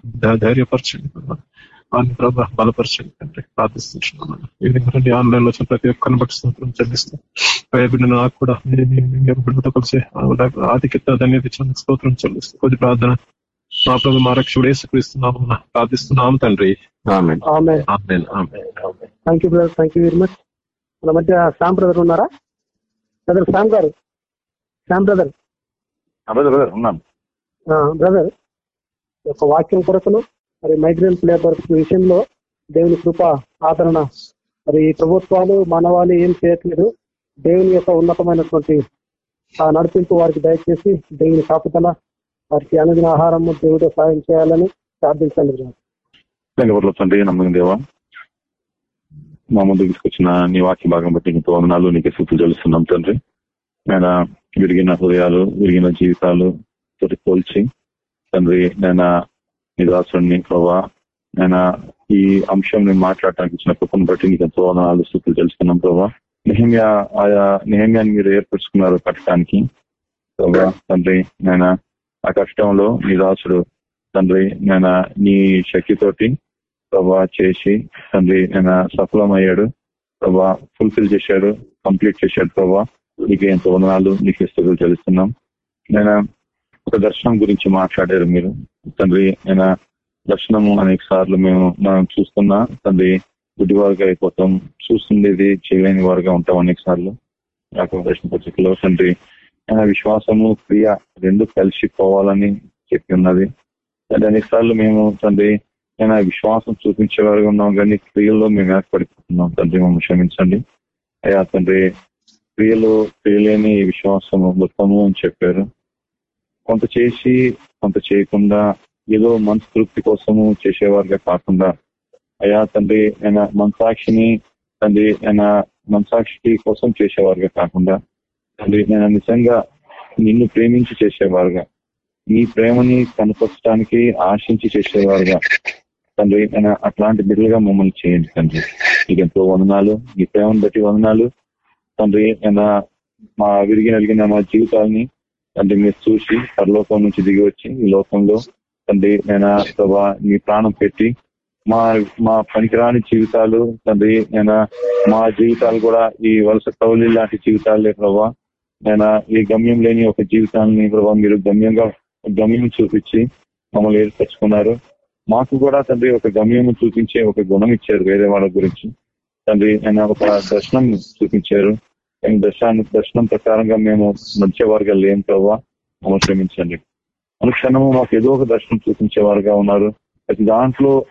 ధైర్యపరచండి ప్రభావ వారిని ప్రభా బలపరచండి తండ్రి ప్రార్థిస్తున్నాను. ఈ విధంగా ఆన్లైన్లో వచ్చిన ప్రతి ఒక్కరిని బట్టి చెల్లిస్తాం బిడ్డ నాకు కూడా బిడ్డతో కలిసి ఆధిక్యత ధన్యత ఇచ్చిన స్తోత్రం చెల్లిస్తూ కొద్ది ప్రార్థన. మా ప్రభు మా రక్షుడు యేసుక్రీస్తున్నాము ప్రార్థిస్తున్నాము తండ్రి. ఆమె ఆమె amen, amen. Thank you brother thank you very much మన మధ్య శ్యామ్ బ్రదర్ ఉన్నారా? బ్రదర్ శ్యామ్ గారు? శ్యామ్ బ్రదర్ ఉన్నాను. బ్రదర్ యొక్క వాక్యం కొరకును. మరి మైగ్రెంట్ లేబర్ విషయంలో దేవుని కృప ఆదరణ. మరి ఈ ప్రభుత్వాలు మానవాళి ఏం చేయట్లేదు. దేవుని యొక్క ఉన్నతమైనటువంటి ఆ నడిపింపు వారికి దయచేసి దేవుని కాపుదల వారికి అనుదిన ఆహారము దేవుడు సాయం చేయాలని ప్రార్థించండి తండ్రి నమ్మకం దేవా. మా ముందు తీసుకొచ్చిన నీ వాక్య భాగం బట్టి నీకు వందనాలు నీకే సూతులు తెలుస్తున్నాం తండ్రి. నేను విరిగిన హృదయాలు విరిగిన జీవితాలు తోటి పోల్చి తండ్రి నేను నీ దాసుడిని ప్రభా నేను ఈ అంశం నేను మాట్లాడటానికి ఇచ్చిన కృపను బట్టి నీకు ఎంతో వందనాలు స్థితులు తెలుసుకున్నాం ప్రభా. నిహమ్యా ఆయా నిహమ్యాన్ని మీరు ఏర్పరచుకున్నారు కట్టడానికి. ప్రభా తండ్రి నేను ఆ కష్టంలో నీ దాసుడు తండ్రి నేను నీ శక్తితోటి ప్రభా చేసి తండ్రి నేను సఫలమయ్యాడు. ప్రభా ఫుల్ఫిల్ చేశాడు కంప్లీట్ చేశాడు ప్రభా. నీకు ఎంతో వందనాలు నీకు ఇస్తూ తెలుస్తున్నాం. నేను ఒక దర్శనం గురించి మాట్లాడారు మీరు. తండ్రి ఆయన దర్శనము అనేక సార్లు మేము మనం చూస్తున్నా తండ్రి గుడ్డివారుగా అయిపోతాం చూస్తుండేది చేయలేని వారుగా ఉంటాం అనేక సార్లు. నాకు దర్శన పత్రికలో తండ్రి ఆయన విశ్వాసము క్రియ రెండు కలిసి పోవాలని చెప్పి ఉన్నది. తండ్రి అనేక సార్లు మేము తండ్రి ఆయన విశ్వాసం చూపించేవారుగా ఉన్నాం కానీ క్రియల్లో మేము ఏర్పడిపోతున్నాం. తండ్రి మమ్మల్ని క్షమించండి. అయ్యా తండ్రి క్రియలో క్రియలేని విశ్వాసము గొప్పము అని చెప్పారు. కొంత చేసి కొంత చేయకుండా ఏదో మనసు తృప్తి కోసము చేసేవారుగా కాకుండా అయ్యా తండ్రి ఆయన మనసాక్షిని తండ్రి ఆయన మనసాక్షి కోసం చేసేవారుగా కాకుండా తండ్రి నేను నిజంగా నిన్ను ప్రేమించి చేసేవారుగా నీ ప్రేమని కనపరచడానికి ఆశించి చేసేవారుగా తండ్రి నేను అట్లాంటి బిడ్డలుగా మమ్మల్ని చేయండి తండ్రి. నీకు ఎంతో వందనాలు నీ ప్రేమను బట్టి వందనాలు. తండ్రి నేను మా విరిగి నలిగిన మా జీవితాలని తండ్రి మీరు చూసి పరలోకం నుంచి దిగి వచ్చి ఈ లోకంలో తండ్రి నేను ప్రభా నీ ప్రాణం పెట్టి మా మా పనికిరాని జీవితాలు తండ్రి నేను మా జీవితాలు కూడా ఈ వలస కౌలి లాంటి జీవితాలే ప్రభా. ఆయన ఈ గమ్యం లేని ఒక జీవితాన్ని ప్రభా మీరు గమ్యంగా గమ్యం చూపించి మమ్మల్ని ఏర్పరచుకున్నారు. మాకు కూడా తండ్రి ఒక గమ్యం చూపించే ఒక గుణం ఇచ్చారు వేరే వాళ్ళ గురించి. తండ్రి ఆయన ఒక దర్శనం చూపించారు. ఆయన దర్శనాన్ని దర్శనం ప్రకారంగా మేము నడిచేవారుగా లేని ప్రభావ మమ్మల్ని క్షమించండి. అనుక్షణము మాకు ఏదో ఒక దర్శనం చూపించేవారుగా ఉన్నారు. ప్రతి దాంట్లో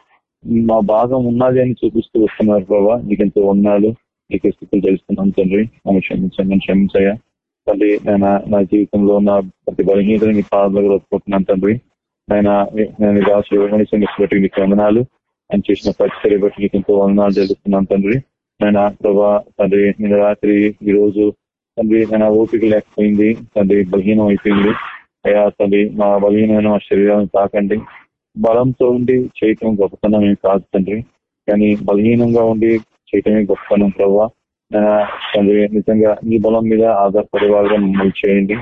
మా భాగం ఉన్నది అని చూపిస్తూ వస్తున్నారు ప్రభావ నీకు ఎంతో ఉన్నాడు నీకు స్థితులు తెలుస్తున్నాను తండ్రి. మమ్మల్ని క్షమించండి నన్ను క్షమించయ్యా. తండ్రి నేను నా జీవితంలో ఉన్న ప్రతి బలహీనతని నీ పాదాలు ఒప్పుకుంటున్నాను తండ్రి. ఆయన నేను రాసి బట్టి నీకు వందనాలు. ఆయన చేసిన పరిస్థితి బట్టి నీకు ఎంతో వందనాలు తెలుస్తున్నాను తండ్రి. నేను ప్రభా తండ్రి నిన్న రాత్రి ఈ రోజు తండ్రి నేను ఓపిక లేకపోయింది తండ్రి బలహీనం అయిపోయింది. అయ్యా తండ్రి మా బలహీనమైన మా శరీరాన్ని తాకండి. బలంతో ఉండి చేయటం గొప్పతనం ఏం కాదు తండ్రి. కానీ బలహీనంగా ఉండి చేయటమే గొప్పతనం ప్రభావ తండ్రి నిజంగా నీ బలం మీద ఆధారపడే వాళ్ళగా మమ్మల్ని చేయండి.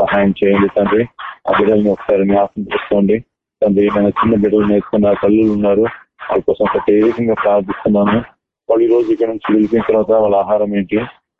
సహాయం చేయండి తండ్రి. ఆ బిడ్డల్ని ఒకసారి జ్ఞాపకం చేసుకోండి తండ్రి నేను చిన్న బిడ్డలు నేర్చుకున్న తల్లులు ఉన్నారు. వాళ్ళ కోసం ప్రత్యేకంగా ప్రార్థిస్తున్నాను. వాళ్ళు ఈ రోజు ఇక్కడ నుంచి వెళ్ళిపోయిన తర్వాత వాళ్ళ ఆహారం ఏంటి?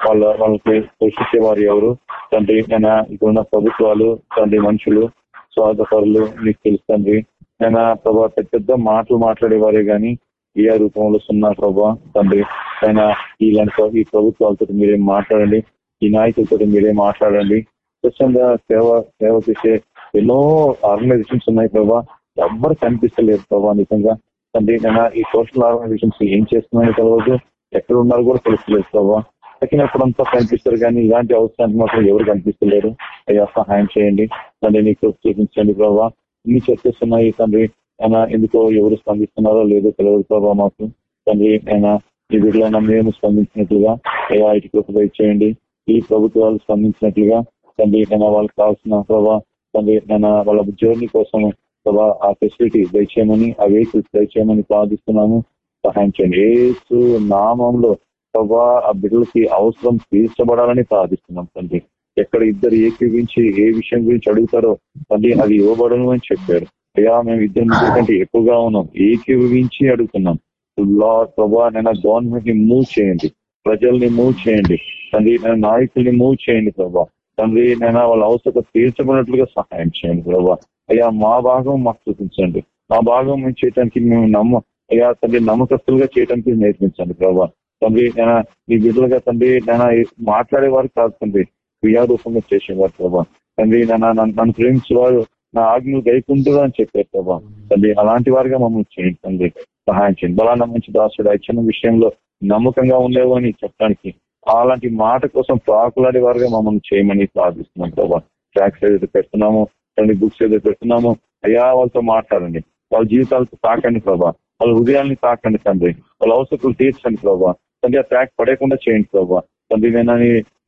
వాళ్ళ వాళ్ళకి పోషించే వారు ఎవరు? తండ్రి నేను ఇక్కడ ఉన్న ప్రభుత్వాలు తండ్రి మనుషులు స్వాగతపరులు మీకు తెలుసు తండ్రి. నేను ప్రభా పెద్ద పెద్ద మాటలు మాట్లాడేవారే గాని ఏ రూపంలో సున్నా ప్రభా తండ్రి. ఆయన ఇలాంటి ఈ ప్రభుత్వాలతో మీరేం మాట్లాడండి ఈ నాయకులతో మీరేం మాట్లాడండి. స్వచ్ఛంగా సేవ సేవ చేసే ఎన్నో ఆర్గనైజేషన్స్ ఉన్నాయి ప్రభా. ఎవ్వరు కనిపిస్తలేదు ప్రభా నిజంగా. తండ్రి నేను ఈ సోషల్ ఆర్గనైజేషన్స్ ఏం చేస్తున్నాయో తెలియదు ఎక్కడ ఉన్నారు కూడా తెలుస్తలేదు తక్కినప్పుడు అంతా కనిపిస్తారు కానీ ఇలాంటి అవసరానికి మాత్రం ఎవరు కనిపిస్తలేరు. అయ్యా సహాయం చేయండి. తండ్రి నీకు చూపించండి ప్రభావ ఇన్ని చర్చిస్తున్నాయి తండ్రి. ఆయన ఎందుకో ఎవరు స్పందిస్తున్నారో లేదో తెలియదు ప్రభావ మాకు. తండ్రి ఆయన ఈ వీటిలో మేము స్పందించినట్లుగా అయ్యా ఇటుకు చేయండి ఈ ప్రభుత్వాలు స్పందించినట్లుగా తండ్రి నేను వాళ్ళకి కావాల్సిన ప్రభావ తండ్రి నేను వాళ్ళ జర్నీ కోసం ప్రభా ఆ ఫెసిలిటీ దయచేయమని ఆ వెహికల్స్ దయచేయమని ప్రార్థిస్తున్నాము. సహాయం చేయండి. ఏసు నామంలో ప్రభా ఆ బిడ్డలకి అవసరం తీర్చబడాలని ప్రార్థిస్తున్నాం తండ్రి. ఎక్కడ ఇద్దరు ఏకీవించి ఏ విషయం గురించి అడుగుతారో తండ్రి అది ఇవ్వబడను అని చెప్పారు. అయ్యా మేము ఇద్దరు ముగ్గురు కంటే ఎక్కువగా ఉన్నాం. ఏకీవించి అడుగుతున్నాం. లా ప్రభా నేను గవర్నమెంట్ని మూవ్ చేయండి. ప్రజల్ని మూవ్ చేయండి. తండ్రి నేను నాయకుల్ని మూవ్ చేయండి ప్రభా. తండ్రి నేను వాళ్ళ అవసరం తీర్చబడినట్లుగా సహాయం చేయండి ప్రభా. అయ్యా మా భాగం మాకు చూపించండి. మా భాగం మేము చేయడానికి మేము నమ్మ అయ్యా తండ్రి నమ్మకస్తులుగా చేయడానికి నేర్పించండి ప్రభా. తండ్రి నేను బిడ్డలుగా తండ్రి నేను మాట్లాడేవారు కాదు తండ్రి. క్రియారూపంగా చేసేవారు ప్రభా. తండ్రి నన్ను నన్ను ప్రేమించేవారు నా ఆజ్ఞలు గైకుంటురు అని చెప్పారు ప్రభా. తండ్రి అలాంటి వారిగా మమ్మల్ని చేయండి తండ్రి. సహాయం చేయండి. బలా మంచి దాసుడు ఇచ్చిన విషయంలో నమ్మకంగా ఉండేవు అని చెప్పడానికి అలాంటి మాట కోసం ప్రాకులాడే వారుగా మమ్మల్ని చేయమని ప్రార్థిస్తున్నాం ప్రభా. ట్రాక్స్ ఏదైతే పెడుతున్నాము తండ్రి బుక్స్ ఏదైతే పెడుతున్నామో అయ్యా వాళ్ళతో మాట్లాడండి. వాళ్ళ జీవితాలతో తాకండి ప్రభా. వాళ్ళ హృదయాల్ని తాకండి తండ్రి. వాళ్ళ అవసరాలు తీర్చండి ప్రభా. తండ్రి ఆ ట్రాక్ పడేకుండా చేయండి ప్రభా. తండ్రి నేను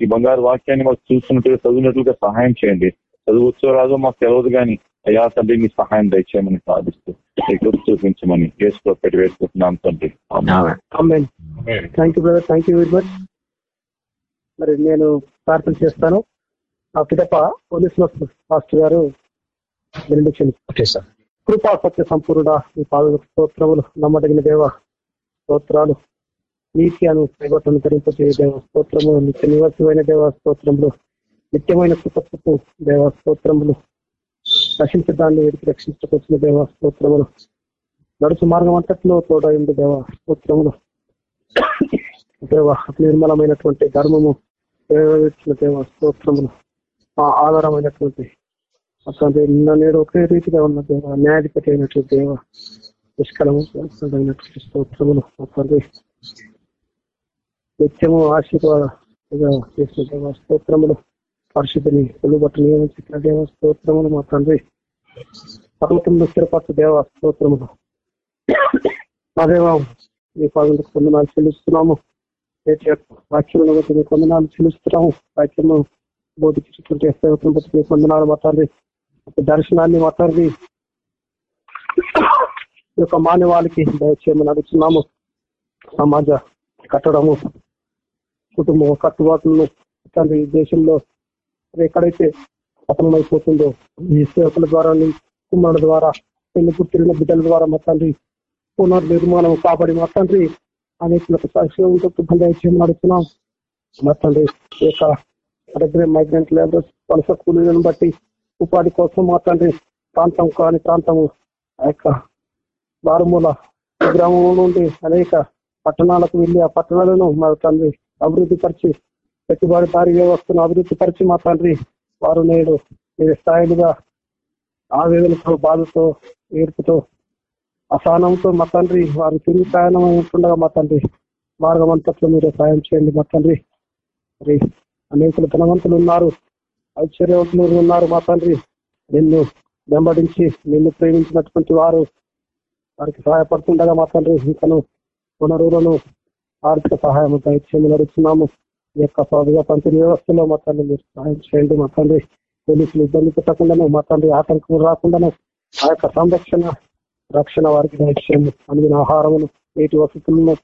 ఈ బంగారు వాక్యాన్ని మాకు చూస్తున్నట్టుగా చదివినట్లుగా సహాయం చేయండి. చదువుచ్చో రాదో మాకు తెలియదు కానీ అయ్యా తండ్రి మీ సహాయం దయచేయమని ప్రార్థిస్తూ మీకు చూపించమని వేసుకో పెట్టి వేసుకుంటున్నాం తండ్రి. Thank you brother thank you very much మరి నేను ప్రార్థన చేస్తాను. ఆ పిదప పోలీసులు మాస్టర్ గారు బెనిడిక్షన్ కృపా సత్య సంపూర్ణ ఈ పాద స్తోత్రములు నమ్మదగిన దేవ స్తోత్రాలు నీతి అను కైగొట్టను ధరింపజే దేవ స్తోత్రము నిత్య నివాసమైన దేవ స్తోత్రములు నిత్యమైన కృపత్వపు దేవ స్తోత్రములు రక్షించడాన్ని వీరికి రక్షించకొచ్చిన దేవ స్తోత్రములు నడుచు మార్గం అంతట్లో తోడైంది దేవ స్తోత్రములు. దేవ నిర్మలమైనటువంటి ధర్మము దేవ స్తోత్రములు ఆ ఆధారమైనటువంటి అతని నిన్న నేడు ఒకే రీతిగా ఉన్న దేవ న్యాయాధిపతి అయినట్లు దేవ నిష్కలము అయినటువంటి స్తోత్రములు తండ్రి నిత్యము ఆశీర్వాదంగా చేసిన దేవ స్తోత్రములు పరిశుద్ధిని కొలుబట్టు నియమించిన దేవ స్తోత్రములు మా తండ్రి. పర్వతంలో స్థిరపరచు దేవ స్తోత్రములు. మా మీ పాదలకు కొందనాలు చెల్లిస్తున్నాము. వాక్యములను బట్టి మీ కొందనాలు చెల్లిస్తున్నాము. వాక్యము బోధించినటువంటి కొందనాలు మా తండ్రి. దర్శనాన్ని మా యొక్క మానవాళికి దయచేయమని అడుగుతున్నాము. సమాజ కట్టడము కుటుంబ కట్టుబాట్లను తండ్రి దేశంలో ఎక్కడైతే పతనమైపోతుందో ఈ సేవకుల ద్వారా కుమారుల ద్వారా పెళ్ళి పుట్టిన బిడ్డల ద్వారా మా తండ్రి పునర్నిర్మాణం కాబడి మా తండ్రి అనేకులకు సాక్ష్యం దయచేయమని అడుగుతున్నాం. మా తండ్రి యొక్క మైగ్రెంట్ లేబర్స్ వలస కూలీలను బట్టి ఉపాధి కోసం మా తండ్రి ప్రాంతం కాని ప్రాంతము ఆ యొక్క మారుమూల గ్రామం నుండి అనేక పట్టణాలకు వెళ్ళి ఆ పట్టణాలను మా తండ్రి అభివృద్ధి పరిచి పెట్టుబడిదారి వ్యవస్థను అభివృద్ధి పరిచి మా తండ్రి వారు నేడు మీరు స్థాయిలుగా ఆవేదనతో బాధతో ఏర్పుతో అసహనంతో మా తండ్రి వారు తిరిగి ప్రయాణం ఉంటుండగా మా తండ్రి మార్గమంతట్లో మీరు సాయం చేయండి మా తండ్రి. మరి అనేకులు ధనవంతులు ఉన్నారు. ఐశ్వర్యవంతులు ఉన్నారు మా తండ్రి. నిన్ను వెంబడించి నిన్ను ప్రేమించినటువంటి వారు వారికి సహాయపడుతుండగా మా తండ్రి ఇంకను వనరులను ఆర్థిక సహాయం దయచేయమని నడుస్తున్నాము ఈ యొక్క స్వామిగా పంపిణీ వ్యవస్థలో మా తండ్రి మీరు సహాయం చేయండి. మా తండ్రి పోలీసులు ఇబ్బంది పెట్టకుండాను మా తండ్రి ఆటంకం రాకుండాను ఆ యొక్క సంరక్షణ రక్షణ వారికి దయచేయండి అందిన ఆహారమును నీటి వసతులను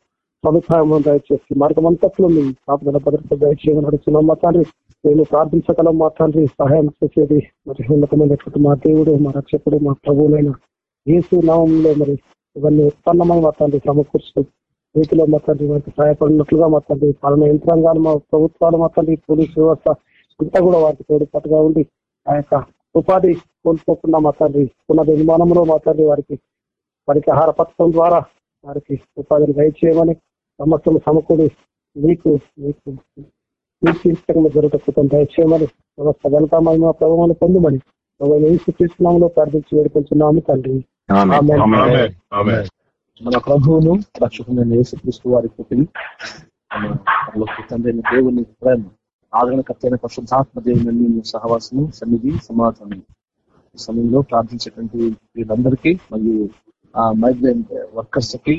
సదుపాయం దయచేసి మార్గమంతట్లో మీ కాపుదల భద్రత దయచేయమని అడుగుతున్నాం మా తండ్రి నేను ప్రార్థించగలం మా తండ్రి సహాయం చేసేది మరి ఉన్నతమైనటువంటి మా దేవుడు మా రక్షకుడు మా ప్రభువులైన ఏసు నామంలో మరి ఇవన్నీ ఉత్పన్నమై మా తండ్రి సమకూర్చు రీతిలో మా తండ్రి వారికి సహాయపడినట్లుగా మా తండ్రి పాలన యంత్రాంగాలు మా ప్రభుత్వాలు మా తండ్రి పోలీసు వ్యవస్థ అంతా కూడా వారికి తోడుపాటుగా ఉండి ఆ యొక్క ఉపాధి కోల్పోకుండా మా తండ్రి పునః నిర్మాణంలో మా తండ్రి వారికి వారికి ఆహార పథకం ద్వారా వారికి ఉపాధిని దయచేయమని సమస్యలు సమకూడి మీకు మీకు మీకు జరుగుతుంది దయచేయమని వ్యవస్థ ఘనత మహిమ ప్రభావాన్ని పొందమని తీసుకున్నాములో ప్రార్థించి వేడుకొంచున్నాము తండ్రి ఆమేన్. ఆమేన్. ఆమేన్. మన ప్రభువును రక్షకుడైన యేసుక్రీస్తు వారి కృపని తండ్రి దేవుని ప్రేమ ఆదరణకర్తైన పరిశుద్ధాత్మ దేవుని సహవాసము సన్నిధి సమాధానం సమయంలో ప్రార్థించేటువంటి వీళ్ళందరికీ మరియు ఆ మైగ్రెంట్ వర్కర్స్కి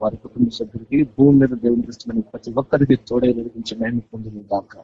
వారి కుటుంబ సభ్యులకి భూమి మీద దేవుని దృష్టి ప్రతి ఒక్కరికి తోడే నిర్వహించే మహిమ పొందిన దాకా